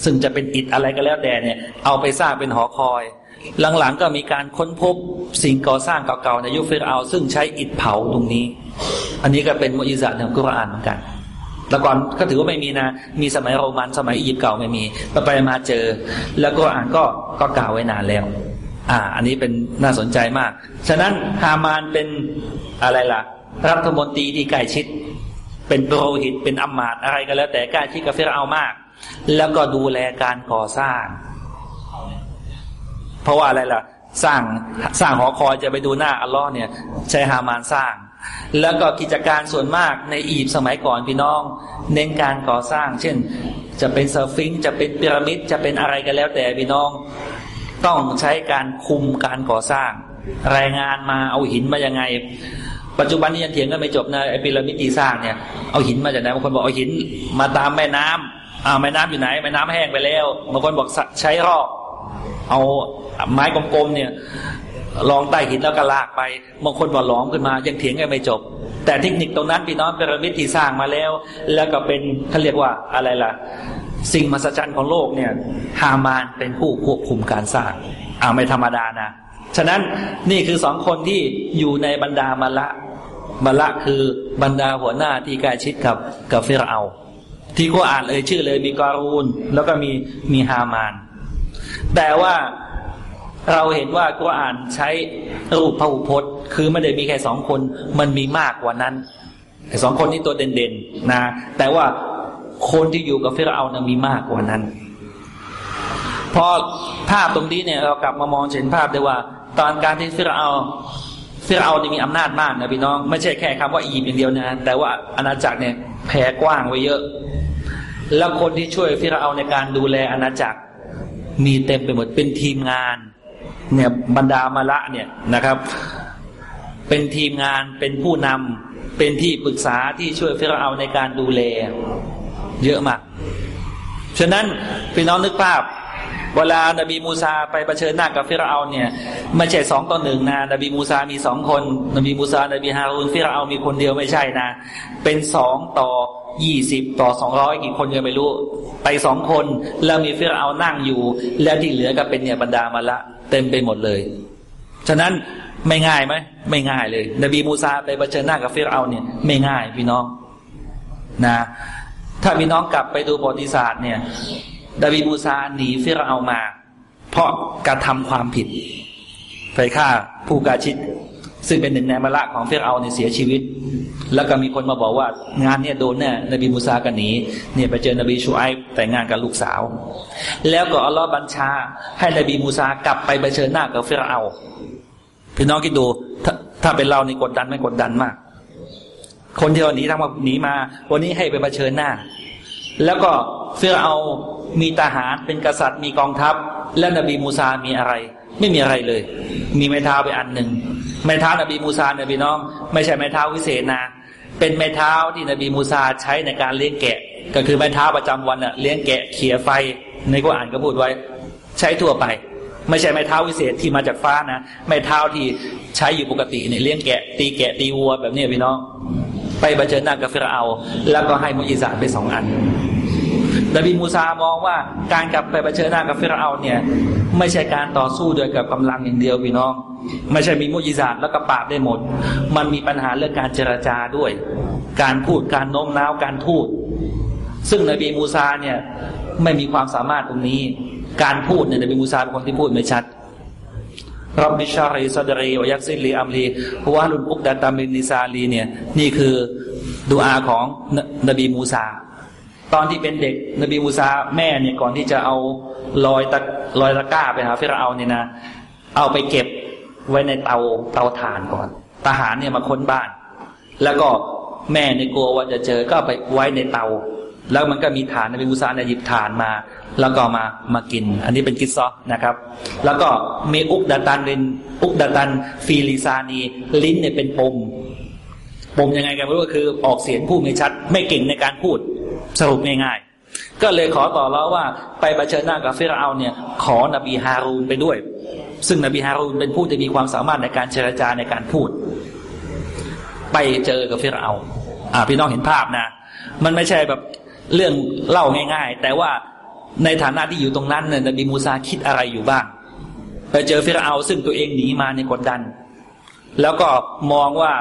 Speaker 1: ซึ่งจะเป็นอิฐอะไรก็แล้วแต่เนี่ย เอาไปสร้างเป็นหอคอย หลังๆก็มีการค้นพบสิ่งก่อสร้างเก่าๆในยุคฟิรเอาซึ่งใช้อิฐเผาตรงนี้ อันนี้ก็เป็นมุอิซาในกุรอานเหมือนกัน แต่ก่อนก็ถือว่าไม่มีนะ มีสมัยโรมันสมัยอียิปต์เก่าไม่มีต่อไปมาเจอ แล้วก็อ่านก็ก็กล่าวไว้นานแล้ว อ่า อันนี้เป็นน่าสนใจมาก ฉะนั้นฮามานเป็นอะไรล่ะ รัฐมนตรีที่ใกล้ชิด เป็นโปรหิตเป็นอัมมาตอะไรก็แล้ว แต่ใกล้ชิดกับฟิรเอามาก แล้วก็ดูแลการก่อสร้าง เพราะว่าอะไรล่ะ สร้างสร้างหอคอยจะไปดูหน้าอัลลอฮ์เนี่ยใช้ฮามานสร้าง แล้วก็กิจการส่วนมากในอียิปต์สมัยก่อนพี่น้อง เน้นการก่อสร้าง เช่น จะเป็นสฟิงจะเป็นพีระมิดจะเป็นอะไรกันแล้วแต่พี่น้อง ต้องใช้การคุมการก่อสร้าง รายงานมาเอาหินมายังไง ปัจจุบันนี้ยังเถียงกันไม่จบนะไอพีระมิดที่สร้างเนี่ยเอาหินมาจากไหนบางคนบอกเอาหินมาตามแม่น้ำอ่าแม่น้ำอยู่ไหนแม่น้ำแห้งไปแล้วบางคนบอกใช้รอกเอาไม้กลมๆเนี่ย ลองใต้หินแล้วก็ลากไปบางคนบอกหลอมขึ้นมา ยังเถียงกันไม่จบ แต่เทคนิคตรงนั้นพี่น้องพีระมิดที่สร้างมาแล้ว แล้วก็เป็นเขาเรียกว่าอะไรล่ะ สิ่งมหัศจรรย์ของโลกเนี่ยฮามานเป็นผู้ควบคุมการสร้างอ่าไม่ธรรมดานะฉะนั้นนี่คือสองคนที่อยู่ในบรรดามาละมาละคือบรรดาหัวหน้าที่ใกล้ชิดกับกับฟิรเอา ที่ก็อ่านเลยชื่อเลยมีการูนแล้วก็มีมีฮามาน แต่ว่า เราเห็นว่ากุรอานใช้รูปพหุพจน์ คือไม่ได้มีแค่สองคน มันมีมากกว่านั้นสองคนนี้ตัวเด่นๆนะ แต่ว่าคนที่อยู่กับฟิรเอานะมีมากกว่านั้น พอภาพตรงนี้เนี่ยเรากลับมามองเห็นภาพได้ว่า ตอนการที่ฟิรเอาฟิรเอานี่มีอำนาจมากนะพี่น้อง ไม่ใช่แค่คำว่าอียิปต์อย่างเดียวนะ แต่ว่าอาณาจักรเนี่ยแผ่กว้างไว้เยอะ แล้วคนที่ช่วยฟิรเอาในการดูแลอาณาจักรมีเต็มไปหมดเป็นทีมงาน เนี่ยบรรดามาละเนี่ยนะครับ เป็นทีมงานเป็นผู้นำเป็นที่ปรึกษาที่ช่วยฟิรเอาในการดูแล เยอะมาก ฉะนั้นพี่น้องนึกภาพ เวลานบีมูซาไปเผชิญหน้ากับฟิรเอาเนี่ยไม่ใช่สองต่อหนึ่งนะนบีมูซามีสองคน นบีมูซานบีฮารูนฟิรเอามีคนเดียวไม่ใช่นะ เป็นสองต่อยี่สิบต่อสองร้อยกี่คนก็ไม่รู้ ไปสองคนแล้วมีฟิรเอานั่งอยู่ แล้วที่เหลือก็เป็นเนี่ยบรรดาملأ เต็มไปหมดเลย ฉะนั้นไม่ง่ายไหมไม่ง่ายเลย นบีมูซาไปเผชิญหน้ากับฟิรเอาเนี่ยไม่ง่ายพี่น้องนะ ถ้าพี่น้องกลับไปดูประวัติศาสตร์เนี่ยนบีมูซาหนีฟิรเอามา เพราะกระทำความผิดไปฆ่าผู้กาชิด ซึ่งเป็นหนึ่งในมละของเฟรเอาเนี่ยเสียชีวิต แล้วก็มีคนมาบอกว่างานเนี่ยโดนแน่นบีมูซากันหนีเนี่ยไปเจอนบีชูไอแต่งงานกับลูกสาว แล้วก็อัลลอฮ์บัญชา ให้นบีมูซากลับไปเผชิญหน้ากับเฟรเอาพี่น้องคิดดูถ้าถ้าเป็นเรานี่กดดันไม่กดดันมาก คนที่เราหนีทำมาหนีมา วันนี้ให้ไปเผชิญหน้า แล้วก็เสื้อเอามีทหารเป็นกษัตริย์มีกองทัพ และนบีมูซามีอะไร ไม่มีอะไรเลย มีไม้เท้าไปอันหนึ่งไม้เท้านบีมูซาเนี่ยพี่น้อง ไม่ใช่ไม้เท้าวิเศษนะ เป็นไม้เท้าที่นบีมูซาใช้ในการเลี้ยงแกะ ก็คือไม้เท้าประจำวันอะเลี้ยงแกะเขี่ยไฟในกุรอานก็พูดไว้ ใช้ทั่วไป ไม่ใช่ไม้เท้าวิเศษที่มาจากฟ้านะไม้เท้าที่ใช้อยู่ปกติเนี่ยเลี้ยงแกะ ตีแกะตีวัวแบบนี้พี่น้อง ไปเผชิญหน้ากับฟิรเอา แล้วก็ให้มุอิสาไปสองอัน นบีมูซามองว่าการกลับไปเผชิญหน้ากับฟิรเอาเนี่ยไม่ใช่การต่อสู้โดยกับกำลังอย่างเดียวพี่น้อง ไม่ใช่มีมุอิสาแล้วก็ปราบได้หมด มันมีปัญหาเรื่องการเจรจาด้วย การพูดการโน้มน้าวการทูตซึ่งนบีมูซาเนี่ยไม่มีความสามารถตรงนี้ การพูดเนี่ยนบีมูซาเป็นคนที่พูดไม่ชัดرب اشرح لي صدري ويسر لي أمري واحلل عقدة من لسانيเนี่ยนี่คือดูอาของนบีมูซา ตอนที่เป็นเด็กนบีมูซาแม่เนี่ยก่อนที่จะเอาลอยตะลอยตะก้าไปหาฟิรเอาเนี่ยนะ เอาไปเก็บไว้ในเตาเตาถ่านก่อน ทหารเนี่ยมาค้นบ้าน แล้วก็แม่เนี่ยกลัวว่าจะเจอก็ไปไว้ในเตา แล้วมันก็มีถ่านนบีมูซาเนี่ยหยิบถ่านมา แล้วก็มามากิน อันนี้เป็นقصةนะครับ แล้วก็มีอุกดาตันเป็นอุกดาตันฟีลิซานีลิ้นเนี่ยเป็นปม ปมยังไงกันไม่รู้ก็คือออกเสียงพูดไม่ชัด ไม่เก่งในการพูดสรุปง่ายๆก็เลยขอต่อแล้วว่าไปเผชิญหน้ากับฟิรเอาเนี่ย ขอนบีฮารูนไปด้วย ซึ่งนบีฮารูนเป็นผู้ที่มีความสามารถในการเจรจาในการพูด ไปเจอกับฟิรเอาอ่าพี่น้องเห็นภาพนะ มันไม่ใช่แบบเรื่องเล่าง่าย ๆ แต่ว่าในฐานะที่อยู่ตรงนั้นเนี่ยนบีมูซาคิดอะไรอยู่บ้าง ไปเจอฟิรเอาซึ่งตัวเองหนีมาในกดดัน แล้วก็มองว่า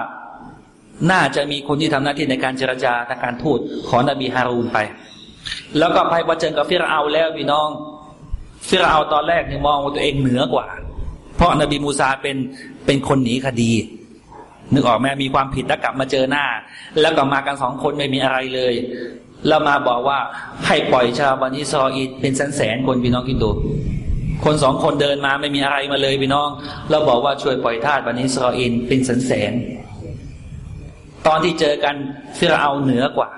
Speaker 1: น่าจะมีคนที่ทำหน้าที่ในการเจรจาทางการทูตขอนบีฮารูนไป แล้วก็ไปประเจอกับฟิรเอาแล้วพี่น้อง ฟิรเอาตอนแรกเนี่ยมองว่าตัวเองเหนือกว่า เพราะนบีมูซาเป็นเป็นคนหนีคดีนึกออกไหมมีความผิดแล้วกลับมาเจอหน้า แล้วก็มากันสองคนไม่มีอะไรเลย แล้วมาบอกว่าให้ปล่อยชาวบันิสรออีเป็นแสนแสนคนพี่น้องคิดดูคนสองคนเดินมาไม่มีอะไรมาเลยพี่น้อง เราบอกว่าช่วยปล่อยทาสบันิสรออินเป็นแสนแสน ตอนที่เจอกันฟิรเอาเหนือกว่า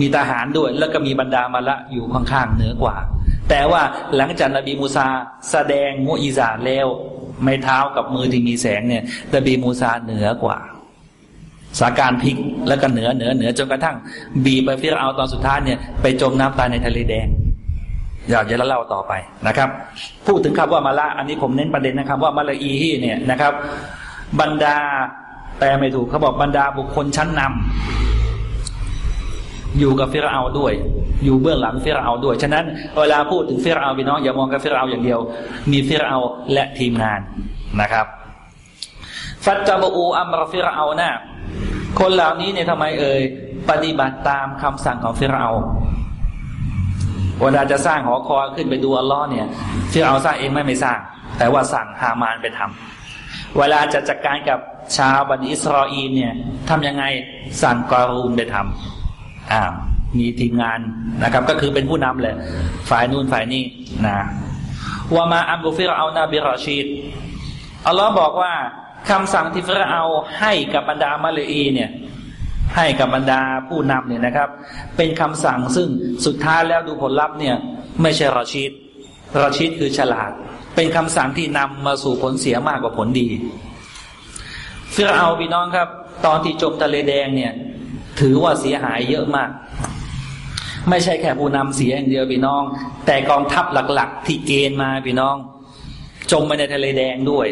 Speaker 1: มีทหารด้วย แล้วก็มีบรรดามาละอยู่ข้างๆเหนือกว่า แต่ว่าหลังจากนบีมูซาแสดงมุอิซาแล้วไม่เท้ากับมือที่มีแสงเนี่ยนบีมูซาเหนือกว่าสาการพลิกแล้วก็เหนือเหนือเหนือจนกระทั่ง บีไปฟิรเอาตอนสุดท้ายเนี่ยไปจมน้ำตายในทะเลแดงอยากจะเล่าต่อไปนะครับ พูดถึงคำว่ามาละอันนี้ผมเน้นประเด็นนะครับ ว่ามาละอีฮีเนี่ยนะครับ บรรดา แปลไม่ถูกเขาบอกบรรดาบุคคลชั้นนำอยู่กับฟิรเอาด้วย อยู่เบื้องหลังฟิรเอาด้วย ฉะนั้นเวลาพูดถึงฟิรเอาพี่น้องอย่ามองกับฟิรเอาอย่างเดียว มีฟิรเอาและทีมงานนะครับ ฟัตจาบูอัมรฟิรเอานะคนเหล่านี้เนี่ยทำไมเอ่ยปฏิบัติตามคำสั่งของฟิรเอาเวลาจะสร้างหอคอยขึ้นไปดูอัลลอฮ์เนี่ยฟิรเอาสร้างเองไม่ไม่สร้าง แต่ว่าสั่งฮามานไปทำ เวลาจะจัดการกับชาวบันิอิสราเอลเนี่ยทำยังไงสั่งกอรูนไปทำอ่ามีทีมงานนะครับ ก็คือเป็นผู้นำเลยฝ่ายนู่นฝ่ายนี้นะว่ามาอัมบุฟิรเอานาบิรอชีดอัลลอฮ์บอกว่าคำสั่งที่ฟรเอาให้กับบรรดามาเลอีเนี่ยให้กับบรรดาผู้นำเนี่ยนะครับ เป็นคำสั่งซึ่งสุดท้ายแล้วดูผลลัพธ์เนี่ย ไม่ใช่รอชิดรอชิดคือฉลาด เป็นคำสั่งที่นำมาสู่ผลเสียมากกว่าผลดีฟิรเอาพี่น้องครับ ตอนที่จมทะเลแดงเนี่ย ถือว่าเสียหายเยอะมาก ไม่ใช่แค่ผู้นำเสียอย่างเดียวพี่น้อง แต่กองทัพหลักๆ ที่เกณฑ์มาพี่น้อง จมไปในทะเลแดงด้วย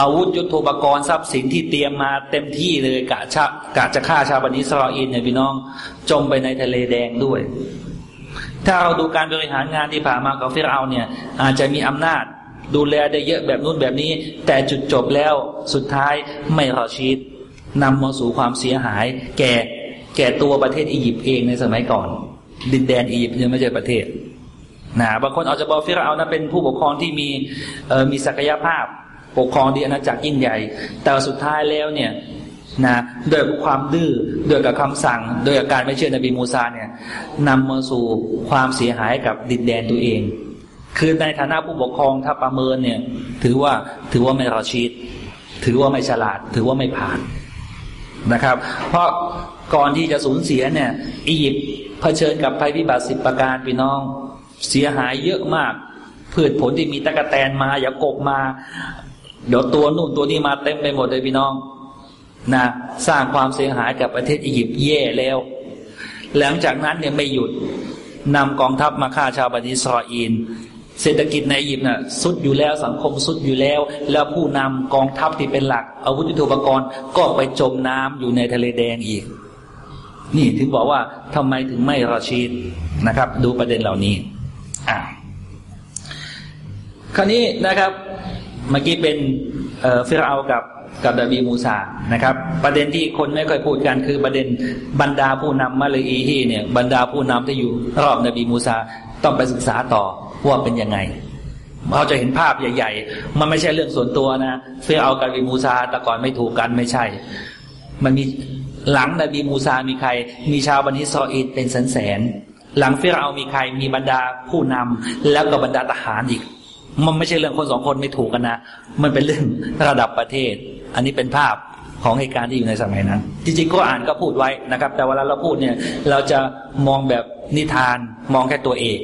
Speaker 1: อาวุธยุทโธปกรณ์ทรัพย์สินที่เตรียมมาเต็มที่เลยกะชะกะจะฆ่าชาวบันิสราอินเนี่ยพี่น้อง จมไปในทะเลแดงด้วย ถ้าเราดูการบริหารงานที่ผ่านมาของฟิรเอาเนี่ย อาจจะมีอำนาจ ดูแลได้เยอะแบบนู้นแบบนี้ แต่จุดจบแล้วสุดท้ายไม่รอชีดนำมาสู่ความเสียหาย แก่แก่ตัวประเทศอียิปต์เองในสมัยก่อน ดินแดนอียิปต์ยังไม่ใช่ประเทศนะบางคนอาจจะบอกฟิรเอานะเป็นผู้ปกครองที่มีมีศักยภาพ ปกครองดีอาณาจักรยิ่งใหญ่ แต่สุดท้ายแล้วเนี่ยนะโดยความดื้อโดยกับคำสั่ง โดยอาการไม่เชื่อนบีมูซาเนี่ยนำมาสู่ความเสียหายกับดินแดนตัวเอง คือในฐานะผู้ปกครองถ้าประเมินเนี่ย ถือว่าถือว่าไม่รอชีดถือว่าไม่ฉลาด ถือว่าไม่ผ่านนะครับ เพราะก่อนที่จะสูญเสียเนี่ย อียิปต์เผชิญกับภัยพิบัติสิบประการพี่น้อง เสียหายเยอะมากพืชผลที่มีตะกะแตนมาอย่ากบมา เดี๋ยวตัวนู่นตัวนี้มาเต็มไปหมดเลยพี่น้องนะสร้างความเสียหายกับประเทศอียิปต์แย่แล้ว หลังจากนั้นเนี่ยไม่หยุดนำกองทัพมาฆ่าชาวบันิสราอิน เศรษฐกิจในอียิปต์น่ะสุดอยู่แล้วสังคมสุดอยู่แล้ว แล้วผู้นำกองทัพที่เป็นหลัก อาวุธยุทโธปกรณ์ก็ไปจมน้ำอยู่ในทะเลแดงอีก นี่ถึงบอกว่าทำไมถึงไม่รอชีดนะครับ ดูประเด็นเหล่านี้อ่าคราวนี้นะครับ เมื่อกี้เป็นฟิรเอากับกับดาบีมูซานะครับ ประเด็นที่คนไม่ค่อยพูดกันคือประเด็นบรรดาผู้นำملئهเนี่ยบรรดาผู้นำที่อยู่รอบนบีมูซาต้องไปศึกษาต่อ ว่าเป็นยังไงเราจะเห็นภาพใหญ่ ๆ มันไม่ใช่เรื่องส่วนตัวนะฟิรเอากับนบีมูซาแต่ก่อนไม่ถูกกันไม่ใช่ มันมีหลังนบีมูซามีใคร มีชาวบนีอิสรออีลเป็นแสนแสนหลังฟิรเอามีใครมีบรรดาผู้นำแล้วก็บรรดาทหารอีก มันไม่ใช่เรื่องคนสองคนไม่ถูกกันนะ มันเป็นเรื่องระดับประเทศ อันนี้เป็นภาพของเหตุการณ์ที่อยู่ในสมัยนั้น จริงๆก็อ่านก็พูดไว้นะครับ แต่เวลาเราพูดเนี่ย เราจะมองแบบนิทานมองแค่ตัวเอก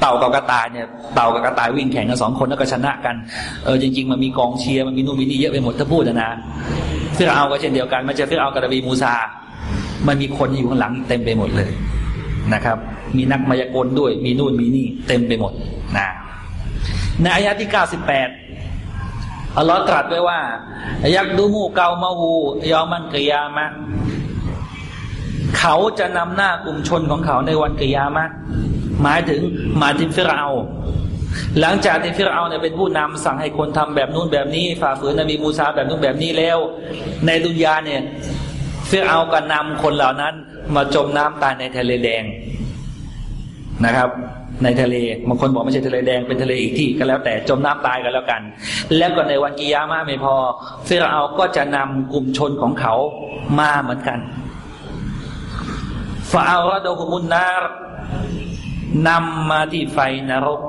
Speaker 1: เต่ากับกระต่ายเนี่ยเต่ากับกระต่ายวิ่งแข่งกันสองคนแล้วก็ชนะกันเออจริง ๆ มันมีกองเชียร์มันมีนู่นมีนี่เยอะไปหมดถ้าพูดนะเฟิรเอาก็เช่นเดียวกันมันจะเฟิรเอากับดบีมูซา มันมีคนอยู่ข้างหลังเต็มไปหมดเลยนะครับ มีนักมายากลด้วย มีนู่นมีนี่เต็มไปหมดนะในอายะที่เก้าสิบแปดอัลลอฮ์ตรัสไว้ว่ายักดูมูเกามาหูยอมันกิยามะเขาจะนำหน้ากลุ่มชนของเขาในวันกิยามะ หมายถึงหมายถึงฟิรเอาหลังจากที่ฟิรเอาเนี่ยเป็นผู้นำสั่งให้คนทำแบบนู้นแบบนี้ ฝ่าฝืนนบีมูซาแบบนู้นแบบนี้แล้ว ในดุนยาเนี่ยฟิรเอาก็นำคนเหล่านั้น มาจมน้ำตายในทะเลแดงนะครับ ในทะเลบางคนบอกไม่ใช่ทะเลแดงเป็นทะเลอีกที่ก็แล้วแต่จมน้ำตายกันแล้วกัน แล้วก็ในวันกิยามาไม่พอฟิรเอาก็จะนำกลุ่มชนของเขามาเหมือนกันฟาอัลรดฮุมุนนาร นำมาที่ไฟนรก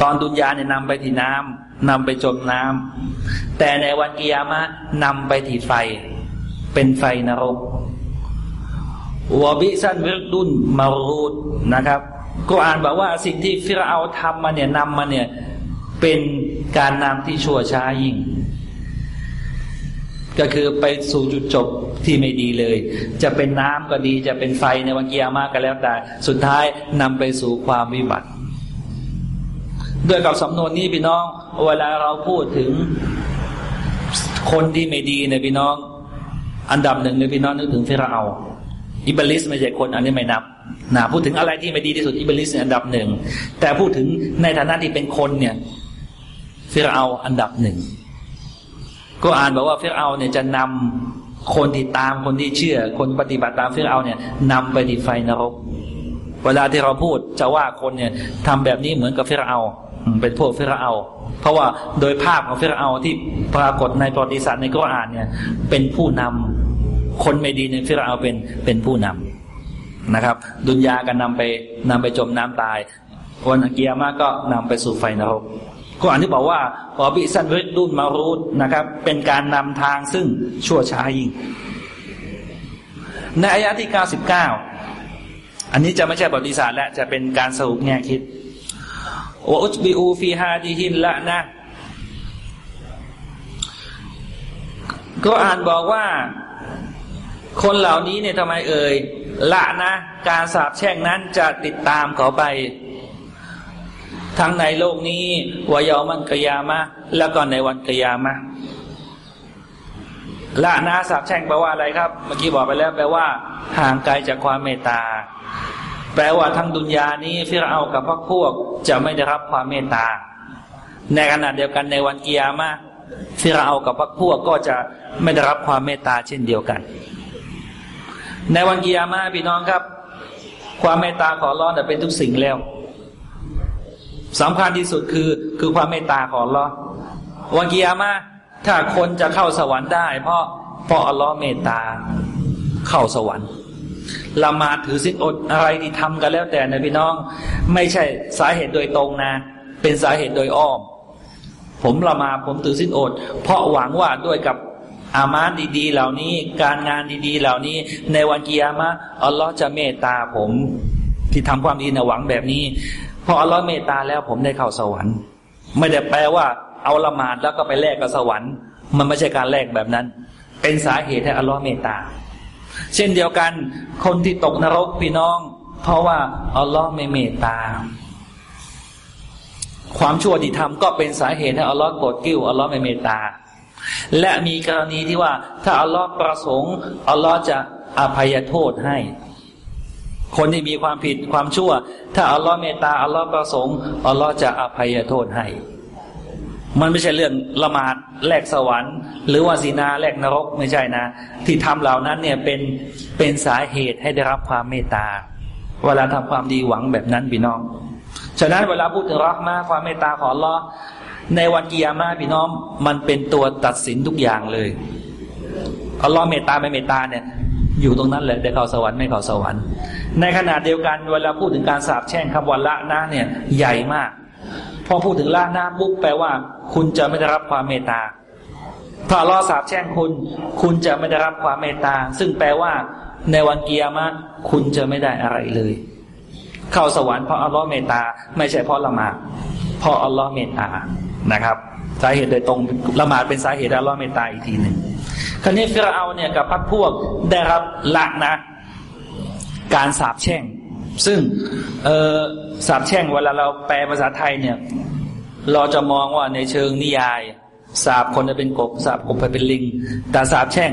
Speaker 1: ตอนดุนยาเนี่ยนำไปที่น้ำนำไปจมน้ำแต่ในวันกิยามะนำไปที่ไฟ เป็นไฟนรกวบิซันวิรดุนมารูดนะครับก็อ่านบอกว่าสิ่งที่ฟิรเอาทำมาเนี่ยนำมาเนี่ยเป็นการนำที่ชั่วช้ายิ่ง ก็คือไปสู่จุดจบที่ไม่ดีเลย จะเป็นน้ำก็ดี จะเป็นไฟในวันกิยามะก็แล้วแต่ สุดท้ายนำไปสู่ความวิบัติ ด้วยกับสำนวนนี้พี่น้อง เวลาเราพูดถึงคนที่ไม่ดีเนี่ยพี่น้อง อันดับหนึ่งเนี่ยพี่น้องนึกถึงฟิราเอาอิบลิสไม่ใช่คนอันนี้ไม่นับนะพูดถึงอะไรที่ไม่ดีที่สุดอิบลิสอันดับหนึ่งแต่พูดถึงในฐานะที่เป็นคนเนี่ยฟิราเอาอันดับหนึ่ง ก็อ่านบอกว่าฟิรเอาเนี่ยจะนำคนที่ตามคนที่เชื่อ คนปฏิบัติตามฟิรเอาเนี่ยนำไปที่ไฟนรก เวลาที่เราพูดจะว่าคนเนี่ยทำแบบนี้เหมือนกับฟิรเอาเป็นพวกฟิรเอา เพราะว่าโดยภาพของฟิรเอาที่ปรากฏในประวัติศาสตร์ในกุรอานเนี่ย เป็นผู้นำคนไม่ดีในฟิรเอาเป็นเป็นผู้นำนะครับ ดุนยากันนำไปนำไปจมน้ำตายวันอัเกียมาก็นำไปสู่ไฟนรก กุรอานที่บอกว่าขอบิสันวิดดุนมารูดนะครับ เป็นการนำทางซึ่งชั่วช้ายิ่ง ในอายะที่เก้าสิบเก้าอันนี้จะไม่ใช่ประวัติศาสตร์และจะเป็นการสรุปแง่คิดวอุตบิอูฟีฮาดิฮินละนะก็อ่านบอกว่า คนเหล่านี้เนี่ยทำไมเอ่ยละนะ การสาบแช่งนั้นจะติดตามเขาไป ทั้งในโลกนี้วายอมันกยามะแล้วก็ในวันกยามะละนะสาบแช่งแปลว่าอะไรครับ เมื่อกี้บอกไปแล้วแปลว่า ห่างไกลจากความเมตตา แปลว่าทั้งดุนยานี้ฟิรเอากับพวกพวกจะไม่ได้รับความเมตตา ในขณะเดียวกันในวันกิยามะฟิรเอากับพวกพวกก็จะไม่ได้รับความเมตตาเช่นเดียวกัน ในวันกิยามะพี่น้องครับ ความเมตตาของร้อนเป็นทุกสิ่งแล้ว สำคัญที่สุดคือคือความเมตตาของร้อนวันกิยามะถ้าคนจะเข้าสวรรค์ได้ เพราะเพราะอัลลอฮ์เมตตาเข้าสวรรค์ละมาถือสินอดอะไรที่ทำกันแล้วแต่นะพี่น้อง ไม่ใช่สาเหตุโดยตรงนะ เป็นสาเหตุโดยอ้อม ผมละมาผมถือสินอด เพราะหวังว่าด้วยกับอามานดีๆ เหล่านี้การงานดีๆ เหล่านี้ ในวันกิยามะอัลลอฮ์จะเมตตาผม ที่ทำความดีนะหวังแบบนี้ พออัลลอฮ์เมตตาแล้วผมได้เข้าสวรรค์ ไม่ได้แปลว่า เอาละหมาดแล้วก็ไปแลกกับสวรรค์ มันไม่ใช่การแลกแบบนั้น เป็นสาเหตุให้อัลลอฮ์เมตตา เช่นเดียวกัน คนที่ตกนรกพี่น้อง เพราะว่าอัลลอฮ์ไม่เมตตา ความชั่วที่ทำก็เป็นสาเหตุให้อัลลอฮ์โกรธกิ้วอัลลอฮ์ไม่เมตตา และมีกรณีที่ว่า ถ้าอัลลอฮ์ประสงค์อัลลอฮ์จะอภัยโทษให้ คนที่มีความผิดความชั่ว ถ้าอัลลอฮ์เมตตาอัลลอฮ์ประสงค์อัลลอฮ์จะอภัยโทษให้ มันไม่ใช่เรื่องละหมาดแลกสวรรค์ หรือว่าศีนาแลกนรกไม่ใช่นะ ที่ทำเหล่านั้นเนี่ยเป็นเป็นสาเหตุให้ได้รับความเมตตา เวลาทำความดีหวังแบบนั้นพี่น้อง ฉะนั้นเวลาพูดถึงรักมาความเมตตาของอัลลอในวันกิยามาพี่น้องมันเป็นตัวตัดสินทุกอย่างเลยอัลลอฮ์เมตตาไม่เมตตาเนี่ย อยู่ตรงนั้นเลยได้เข้าสวรรค์ไม่เข้าสวรรค์ ในขณะเดียวกันเวลาพูดถึงการสาบแช่งคำวันละนะเนี่ยใหญ่มาก พอพูดถึงละหน้าปุ๊บแปลว่า คุณจะไม่ได้รับความเมตตาถ้าลอสาบแช่งคุณ คุณจะไม่ได้รับความเมตตา ซึ่งแปลว่า ในวันเกียรมาคุณจะไม่ได้อะไรเลย เข้าสวรรค์เพราะอัลลอฮ์เมตตา ไม่ใช่เพราะละหมาดเพราะอัลลอฮ์เมตตานะครับ สาเหตุโดยตรงละหมาดเป็นสาเหตุอัลลอฮ์เมตตาอีกทีหนึ่ง คราวนี้ฟิรเอาเนี่ยกับพักพวกได้รับละนะ การสาบแช่ง ซึ่งเออสาบแช่งเวลาเราแปลภาษาไทยเนี่ย เราจะมองว่าในเชิงนิยายสาบคนจะเป็นกบสาบกบไปเป็นลิง แต่สาบแช่ง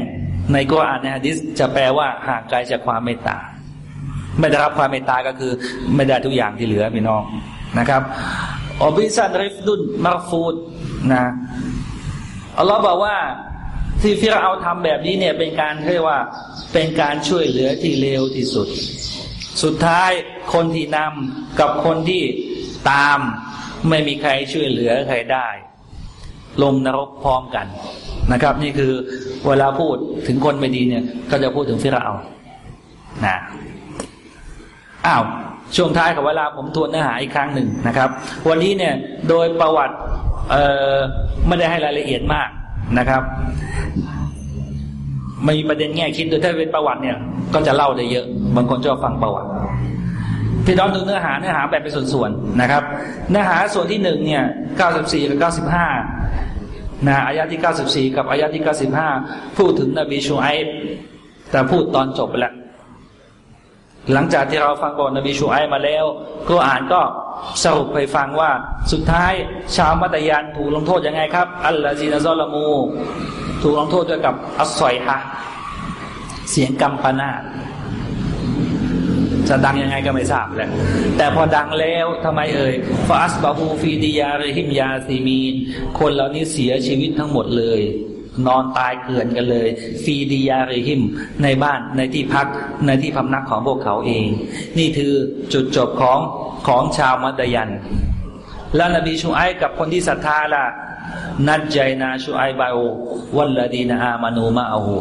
Speaker 1: ในกุรอานในฮะดิษจะแปลว่าห่างไกลจากความเมตตา ไม่ได้รับความเมตตาก็คือไม่ได้ทุกอย่างที่เหลือพี่น้องนะครับอบิสันริฟดุนมาฟูดนะอัลลอฮ์บอกว่า ที่ฟิรเอาทำแบบนี้เนี่ยเป็นการเรียกว่าเป็นการช่วยเหลือที่เลวที่สุด สุดท้ายคนที่นำกับคนที่ตามไม่มีใครช่วยเหลือใครได้ ลงนรกพร้อมกันนะครับ นี่คือเวลาพูดถึงคนไม่ดีเนี่ย ก็จะพูดถึงฟิรเอานะอ้าวช่วงท้ายของเวลาผมทวนเนื้อหาอีกครั้งหนึ่งนะครับ วันนี้เนี่ยโดยประวัติเออไม่ได้ให้รายละเอียดมาก นะครับไม่มีประเด็นแง่คิดโดยถ้าเป็นประวัติเนี่ย ก็จะเล่าได้เยอะ บางคนชอบฟังประวัติ พี่น้องดูเนื้อหาเนื้อหาแบ่งเป็นส่วนๆนะครับ เนื้อหาส่วนที่หนึ่งเนี่ยเก้าสิบสี่กับเก้าสิบห้านะอายะที่เก้าสิบสี่กับอายะที่เก้าสิบห้าพูดถึงนบีชูไอแต่พูดตอนจบไปแล้ว หลังจากที่เราฟังบทนบีชูไอมาแล้วก็อ่านก็สรุปไปฟังว่าสุดท้ายชาวมัตยันถูกลงโทษยังไงครับ อัลลอฮีนซอลมู ถูกลงโทษด้วยกับอัสซอยฮะเสียงกำปนาจะดังยังไงก็ไม่ทราบแหละแต่พอดังแล้วทำไมเอ่ยฟาสบาฮูฟีดิยาเรหิมยาซีมีน คนเหล่านี้เสียชีวิตทั้งหมดเลย นอนตายเกลื่อนกันเลย ฟีดิยาเรหิม ในบ้านในที่พักในที่พำนักของพวกเขาเอง นี่คือจุดจบของของชาวมัตยัน แล้วนบีชูไอกับคนที่ศรัทธาล่ะ นัดใจนาชูไอบาโอวัลลดีนาอามานูมาอาหู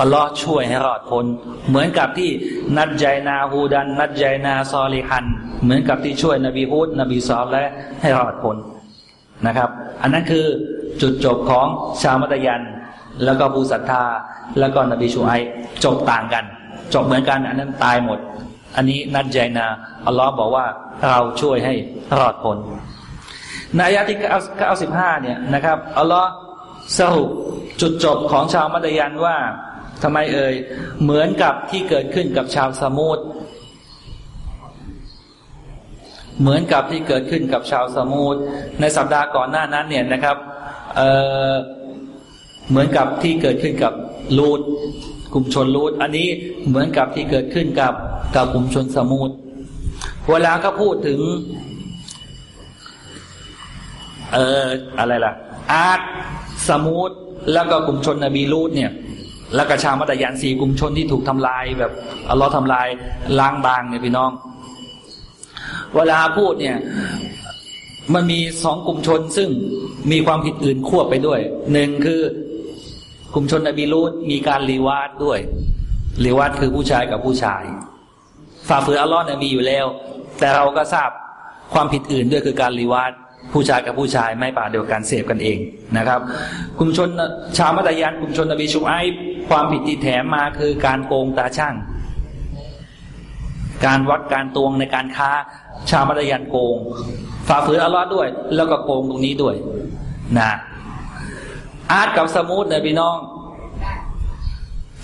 Speaker 1: อัลลอฮ์ช่วยให้รอดพ้นเหมือนกับที่นัดใจนาฮูดัน นัดใจนาซอลิฮัน เหมือนกับที่ช่วยนบีฮูดนบีซอลและให้รอดพ้นนะครับ อันนั้นคือ จุดจบของชาวมัตยัน แล้วก็บูศรัทธา แล้วก็นบีชูไอจบต่างกัน จบเหมือนกัน อันนั้นตายหมด อันนี้นัดใจนาอัลลอฮ์บอกว่าเราช่วยให้รอดพ้นในอายะที่เก้าสิบห้าเนี่ยนะครับอัลลอฮ์สรุปจุดจบของชาวมัตยันว่าทำไมเอ่ยเหมือนกับที่เกิดขึ้นกับชาวสมุทรเหมือนกับที่เกิดขึ้นกับชาวสมุทรในสัปดาห์ก่อนหน้านั้นเนี่ยนะครับ เเหมือนกับที่เกิดขึ้นกับลูดกลุ่มชนลูดอันนี้เหมือนกับที่เกิดขึ้นกับกับกลุ่มชนสมุทรเวลาก็พูดถึง เอ่ออะไรล่ะ อาร์ตสมุทรแล้วก็กลุ่มชนนบีลูดเนี่ย แล้วก็ชาวมัตยันสีกลุ่มชนที่ถูกทำลายแบบอัลลอฮ์ทำลายล้างบางเนี่ยพี่น้อง เวลาพูดเนี่ย มันมีสองกลุ่มชนซึ่งมีความผิดอื่นควบไปด้วยหนึ่งคือกลุ่มชนนบีลูดมีการรีวาดด้วยรีวาดคือผู้ชายกับผู้ชายฝ่าฝืนอัลลอฮ์เนี่ยมีอยู่แล้ว แต่เราก็ทราบความผิดอื่นด้วยคือการ لواطผู้ชายกับผู้ชายไม่ป่าเดียวกันเสพกันเองนะครับ กลุ่มชนชาวมัตยันกลุ่มชนนบีชุอัยบ์ความผิดที่แถมมาคือการโกงตาชั่ง การวัดการตวงในการค้าชาวมัตยันโกง ฝ่าฝืนอัลลอฮ์ด้วย แล้วก็โกงตรงนี้ด้วย นะอาดกับซะมูดเนี่ยพี่น้อง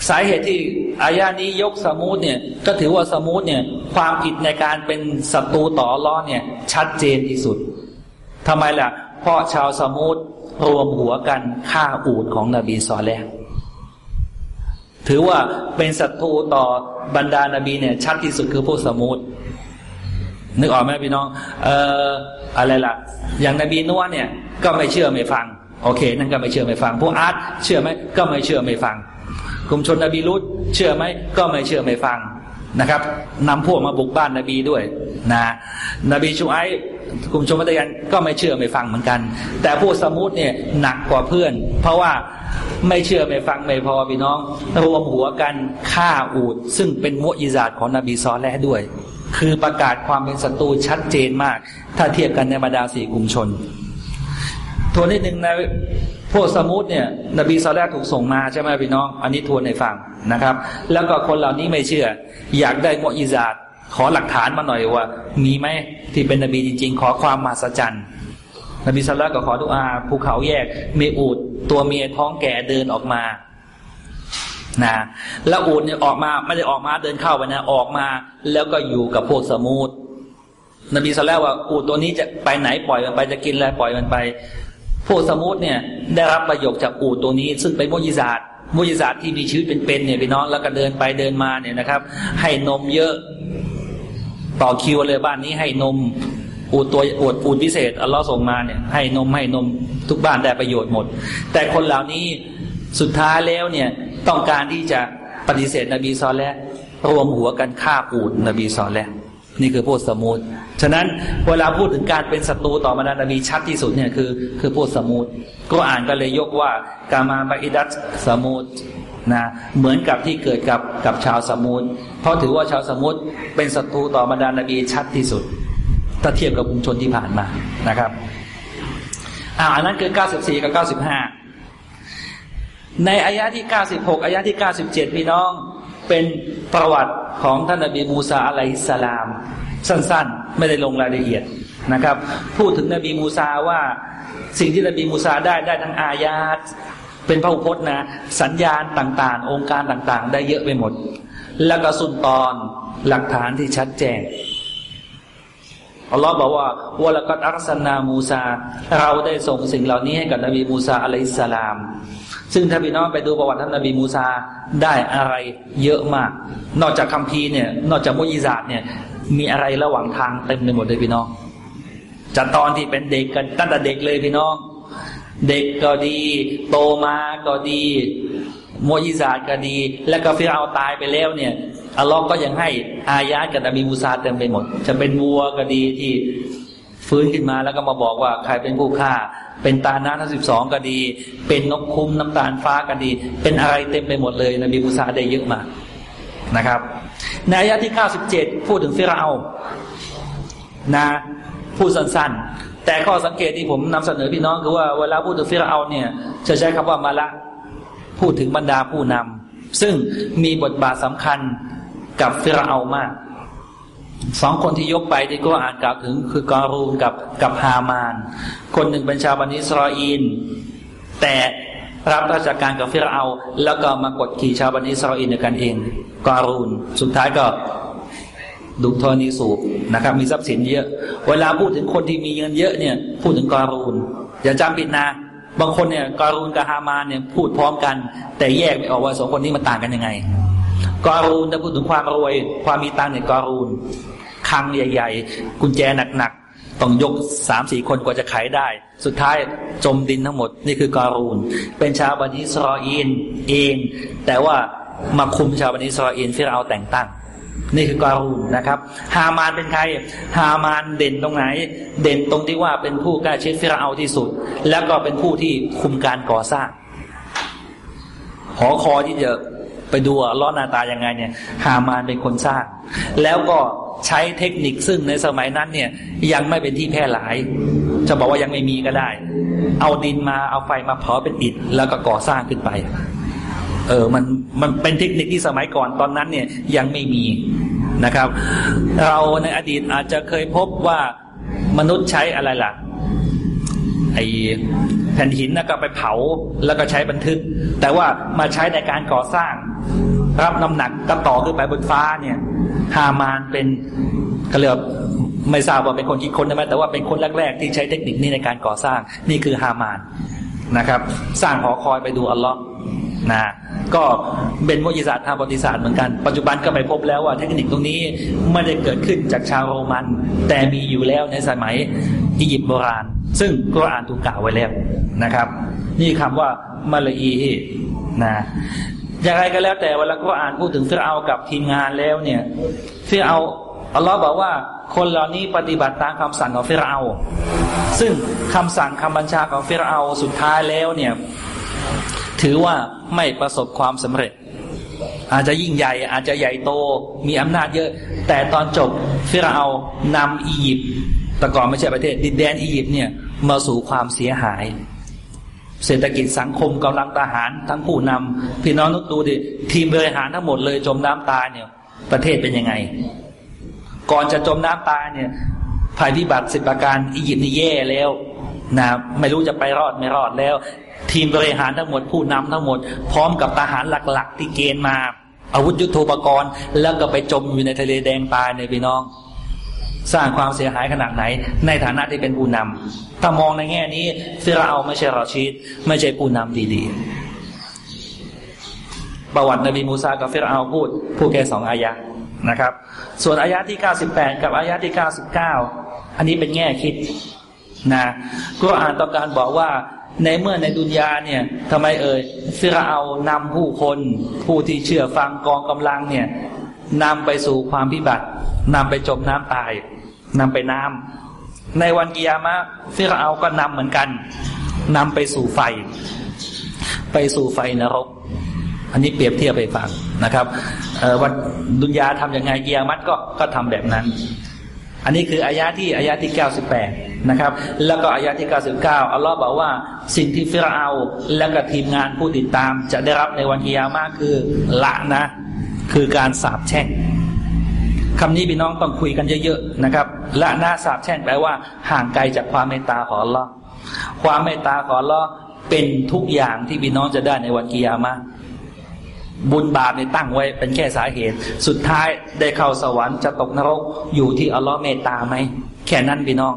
Speaker 1: สาเหตุที่อายานี้ยกซะมูดเนี่ยก็ถือว่าสมูทเนี่ย ความผิดในการเป็นศัตรูต่อล้อเนี่ย ชัดเจนที่สุดทำไมล่ะ เพราะชาวสมุทรวมหัวกันฆ่าอูดของนบีซอแลถือว่าเป็นศัตรูต่อบรรดานาบีเนี่ย ชัดที่สุดคือพวกสมุท นึกออกไหมพี่น้อง เอ่ออะไรล่ะ อย่างนบีนัวเนี่ย ก็ไม่เชื่อไม่ฟัง โอเค นั่นก็ไม่เชื่อไม่ฟัง พวกอาร์ตเชื่อไหมก็ไม่เชื่อไม่ฟัง กลุ่มชนนบีรุตเชื่อไหมก็ไม่เชื่อไม่ฟังนะครับนำพวกมาบุกบ้านนบีด้วยนะนบีชูไอกลุ่มชนมัตยันก็ไม่เชื่อไม่ฟังเหมือนกัน แต่พวกสมุทเนี่ยหนักกว่าเพื่อน เพราะว่าไม่เชื่อไม่ฟังไม่พอพี่น้องรวมหัวกันฆ่าอูดซึ่งเป็นมุอิจาตของนบีซอลแลด้วย คือประกาศความเป็นศัตรูชัดเจนมาก ถ้าเทียบกันในบรรดาสี่กลุ่มชนทวนนิดหนึ่งนะพวกสมุทเนี่ย นบีซอลแลถูกส่งมาใช่ไหมพี่น้อง อันนี้ทวนในฟังนะครับ แล้วก็คนเหล่านี้ไม่เชื่อ อยากได้มอิจาตขอหลักฐานมาหน่อยว่า มีไหมที่เป็นนบีจริง ๆ ขอความมหัศจรรย์นบีสุลต่านก็ขอดุอาภูเขาแยกเมีอูดตัวเมียท้องแก่เดินออกมา นะแล้วอูดเนี่ยออกมาไม่ได้ออกมาเดินเข้าไปนะออกมา แล้วก็อยู่กับพวกสมุทนบีสุลต่านว่าอูดตัวนี้จะไปไหนปล่อยมันไปจะกินอะไรปล่อยมันไป พวกสมุทเนี่ยได้รับประโยชน์จากอูดตัวนี้ ซึ่งเป็นมุยิซาตมุจิศาสตร์ที่มีชีวิตเป็นๆเนี่ยพี่น้องแล้วก็เดินไปเดินมาเนี่ยนะครับ ให้นมเยอะต่อคิวเลยบ้านนี้ให้นมอูดตัวอวดปูดพิเศษอัลลอฮ์ส่งมาเนี่ยให้นมให้นมทุกบ้านได้ประโยชน์หมด แต่คนเหล่านี้สุดท้ายแล้วเนี่ย ต้องการที่จะปฏิเสธนบีซอลและรวมหัวกันฆ่าปูดนบีซอลและนี่คือพวกสมุดฉะนั้นเวลาพูดถึงการเป็นศัตรูต่อบรรดานบีชัดที่สุดเนี่ยคือคือพวกสมุดก็อ่านก็เลยยกว่ากามาบาอิดัตสมุดนะเหมือนกับที่เกิดกับกับชาวสมุทเพราะถือว่าชาวสมุทเป็นศัตรูต่อบรรดานบีชัดที่สุด ถ้าเทียบกับกลุ่มชนที่ผ่านมานะครับอ่าอันนั้นคือ 94 กับ 95 ในอายะที่ 96 อายะที่ 97 พี่น้อง เป็นประวัติของท่านนบีมูซาอะลัยสลาม สั้นๆ ไม่ได้ลงรายละเอียดนะครับ พูดถึงนบีมูซาว่าสิ่งที่นบีมูซาได้ได้ทั้งอายาตเป็นพระอุพจน์นะ สัญญาณต่างๆ องค์การต่างๆ ได้เยอะไปหมด แล้วก็สุนตอนหลักฐานที่ชัดแจ้งอัลลอฮ์บอกว่าวะละกัดอัลสนามูซา เราได้ส่งสิ่งเหล่านี้ให้กับนบีมูซาอะลัยสสลาม ซึ่งถ้าพี่น้องไปดูประวัติท่านนบีมูซาได้อะไรเยอะมาก นอกจากคัมภีร์เนี่ย นอกจากมุยิซาตเนี่ย มีอะไรระหว่างทางเต็มไปหมดเลยพี่น้องจากตอนที่เป็นเด็กกันตั้งแต่เด็กเลยพี่น้อง เด็กก็ดี โตมาก็ดีโมยิซาตก็ดี แล้วก็ฟิเอาตายไปแล้วเนี่ยอัลลอฮ์ก็ยังให้อายะกับนบีมูซาเต็มไปหมด จะเป็นวัวก็ดีที่ ฟื้นขึ้นมาแล้วก็มาบอกว่าใครเป็นผู้ฆ่า เป็นตาหน้าทั้งสิบสองก็ดี เป็นนกคุ้มน้ำตาลฟ้าก็ดี เป็นอะไรเต็มไปหมดเลยนบีมูซาได้เยอะมากนะครับ ในอายะที่เก้าสิบเจ็ดพูดถึงฟิรเอานะพูดสั้นๆ แต่ข้อสังเกตที่ผมนำเสนอพี่น้องคือว่าเวลาพูดถึงฟิรเอาเนี่ยจะใช้คำว่ามาละพูดถึงบรรดาผู้นำซึ่งมีบทบาทสำคัญกับฟิรเอามาก สองคนที่ยกไปที่ก็อ่านกล่าวถึง คือกอรูนกับกับฮามาน คนหนึ่งเป็นชาวบันิสรออีนแต่รับราชการกับฟิรเอา แล้วก็มากดขี่ชาวบันิสรออีนกันเองกอรูนสุดท้ายก็ดุทอนีสูบนะครับ มีทรัพย์สินเยอะ เวลาพูดถึงคนที่มีเงินเยอะเนี่ย พูดถึงกอรูนอย่าจำผิดนะบางคนเนี่ยกอรูนกับฮามานเนี่ยพูดพร้อมกัน แต่แยกไม่ออกว่าสองคนนี้มันต่างกันยังไง กอรูนถ้าพูดถึงความรวย ความมีตังเนี่ยกอรูนคังใหญ่ ๆ กุญแจหนักๆต้องยกสามสี่คนกว่าจะไขได้ สุดท้ายจมดินทั้งหมด นี่คือกอรูน เป็นชาวบันิสรออีนเอง แต่ว่ามาคุมชาวบันิสรออีนที่เราแต่งตั้งนี่คือกอรูนนะครับ ฮามานเป็นใคร ฮามานเด่นตรงไหน เด่นตรงที่ว่าเป็นผู้กล้าชิดฟิรเอาที่สุด แล้วก็เป็นผู้ที่คุมการก่อสร้าง หอคอที่จะ ไปดูล้อหน้าตายังไงเนี่ย ฮามานเป็นคนสร้าง แล้วก็ใช้เทคนิคซึ่งในสมัยนั้นเนี่ย ยังไม่เป็นที่แพร่หลาย จะบอกว่ายังไม่มีก็ได้ เอาดินมาเอาไฟมาเผาเป็นอิฐ แล้วก็ก่อสร้างขึ้นไป เออมันมันเป็นเทคนิคที่สมัยก่อนตอนนั้นเนี่ยยังไม่มีนะครับ เราในอดีตอาจจะเคยพบว่ามนุษย์ใช้อะไรล่ะไอ ผ่นหินแล้วก็ไปเผาแล้วก็ใช้บันทึก แต่ว่ามาใช้ในการก่อสร้าง รับน้ำหนักก็ต่อขึ้นไปบนฟ้าเนี่ยฮามานเป็นก็เรียกไม่ทราบว่าเป็นคนคิดค้นใช่ไหมแต่ว่าเป็นคนแรก ๆ ที่ใช้เทคนิคนี้ในการก่อสร้างนี่คือฮามานนะครับ สร้างหอคอยไปดูอัลลอฮ์ นะก็เป็นวิทยาศาสตร์ทางประวัติศาสตร์เหมือนกัน ปัจจุบันก็ไปพบแล้วว่าเทคนิคตรงนี้ไม่ได้เกิดขึ้นจากชาวโรมัน แต่มีอยู่แล้วในสมัยอียิปต์โบราณ ซึ่งก็อ่านถูกกล่าวไว้แล้วนะครับ นี่คำว่ามาลอีนะอย่างไรก็แล้วแต่เวลาก็อ่านพูดถึงฟิรเอากับทีมงานแล้วเนี่ยฟิรเอาอัลลอฮ์บอกว่าคนเหล่านี้ปฏิบัติตามคำสั่งของฟิรเอา ซึ่งคำสั่งคำบัญชาของฟิรเอาสุดท้ายแล้วเนี่ย ถือว่าไม่ประสบความสำเร็จ อาจจะยิ่งใหญ่อาจจะใหญ่โตมีอำนาจเยอะ แต่ตอนจบฟิรเอานำอียิปต์แต่ก่อนไม่ใช่ประเทศดินแดนอียิปต์เนี่ยมาสู่ความเสียหาย เศรษฐกิจสังคมกำลังทหารทั้งผู้นำพี่น้องนึกดูดิทีมบริหารทั้งหมดเลยจมน้ำตายเนี่ย ประเทศเป็นยังไง ก่อนจะจมน้ำตายเนี่ยภัยพิบัติสิบประการอียิปต์นี่แย่แล้วนะไม่รู้จะไปรอดไม่รอดแล้ว ทีมบริหารทั้งหมดผู้นำทั้งหมด พร้อมกับทหารหลัก ๆ ที่เกณฑ์มา อาวุธยุโทโธปกรณ์ แล้วก็ไปจมอยู่ในทะเลแดงตายในพี่น้อง สร้างความเสียหายขนาดไหน ในฐานะที่เป็นผู้นำถ้ามองในแง่นี้ฟิราเอาไม่ใช่รอชีดไม่ใช่ผู้นำดีๆ ประวัตินบีมูซากับฟิรเอาพูดพูดแค่สองอายะนะครับ ส่วนอายะที่ 98 กับอายะที่ 99 อันนี้เป็นแง่คิดนะก็อ่านต้องการบอกว่า ในเมื่อในดุนยาเนี่ยทำไมเอ่ยฟิรเอานำผู้คนผู้ที่เชื่อฟังกองกำลังเนี่ยนำไปสู่ความพิบัตินำไปจมน้ำตายนำไปน้ำในวันกิยามะฟิรเอาก็นำเหมือนกันนำไปสู่ไฟ ไปสู่ไฟนรก อันนี้เปรียบเทียบไปฟังนะครับวันดุนยาทำยังไงกิยามัตก็ก็ทำแบบนั้น อันนี้คืออายะที่อายะที่ 98 นะครับ แล้วก็อายะที่ 99 อัลลอฮ์บอกว่าสิ่งที่ฟิรเอาและก็ทีมงานผู้ติดตามจะได้รับในวันกิยามะคือละนะ คือการสาบแช่งคำนี้พี่น้องต้องคุยกันเยอะๆนะครับละหนะสาบแช่งแปลว่าห่างไกลจากความเมตตาของอัลลอฮ์ความเมตตาของอัลลอฮ์เป็นทุกอย่างที่พี่น้องจะได้ในวันกิยามะ บุญบาปเนี่ยตั้งไว้เป็นแค่สาเหตุ สุดท้ายได้เข้าสวรรค์จะตกนรกอยู่ที่อัลลอฮ์เมตตาไหมแค่นั้นพี่น้อง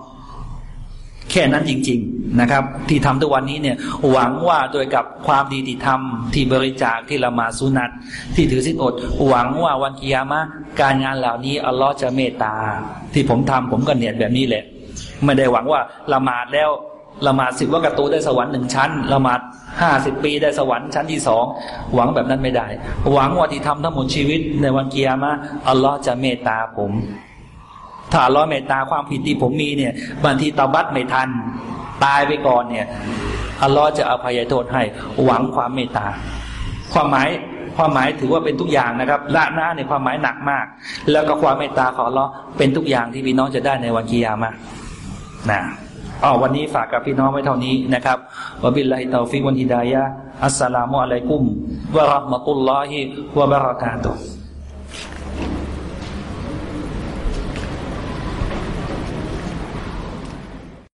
Speaker 1: แค่นั้นจริง ๆนะครับ ที่ทำทุกวันนี้เนี่ย หวังว่าโดยกับความดีที่ทำที่บริจาคที่ละมาสุนัตที่ถือสินอด หวังว่าวันกิยามะการงานเหล่านี้อัลลอฮ์จะเมตตา ที่ผมทำผมก็เนียดแบบนี้แหละ ไม่ได้หวังว่าละหมาดแล้ว ละหมาดสิบว่ากระตูได้สวรรค์หนึ่งชั้นละหมาดห้าสิบปีได้สวรรค์ชั้นที่สองหวังแบบนั้นไม่ได้ หวังว่าที่ทำทั้งหมดชีวิตในวันเกียร์มาอัลลอฮ์จะเมตตาผมถ้าอัลลอฮ์เมตตาความผิดที่ผมมีเนี่ยบางทีตาบัตไม่ทัน ตายไปก่อนเนี่ยอัลลอฮ์จะอภัยโทษให้ หวังความเมตตา ความหมายความหมายถือว่าเป็นทุกอย่างนะครับละหน้าในความหมายหนักมาก แล้วก็ความเมตตาของอัลลอฮ์เป็นทุกอย่างที่พี่น้องจะได้ในวันกิยามานะ อ๋อวันนี้ฝากกับพี่น้องไว้เท่านี้นะครับวบิลลาฮิตาฟิวันฮิดายะอัสสลามุอะลัยกุมวะราะห์มะตุลลอฮิวะบะเราะกาตุฮ์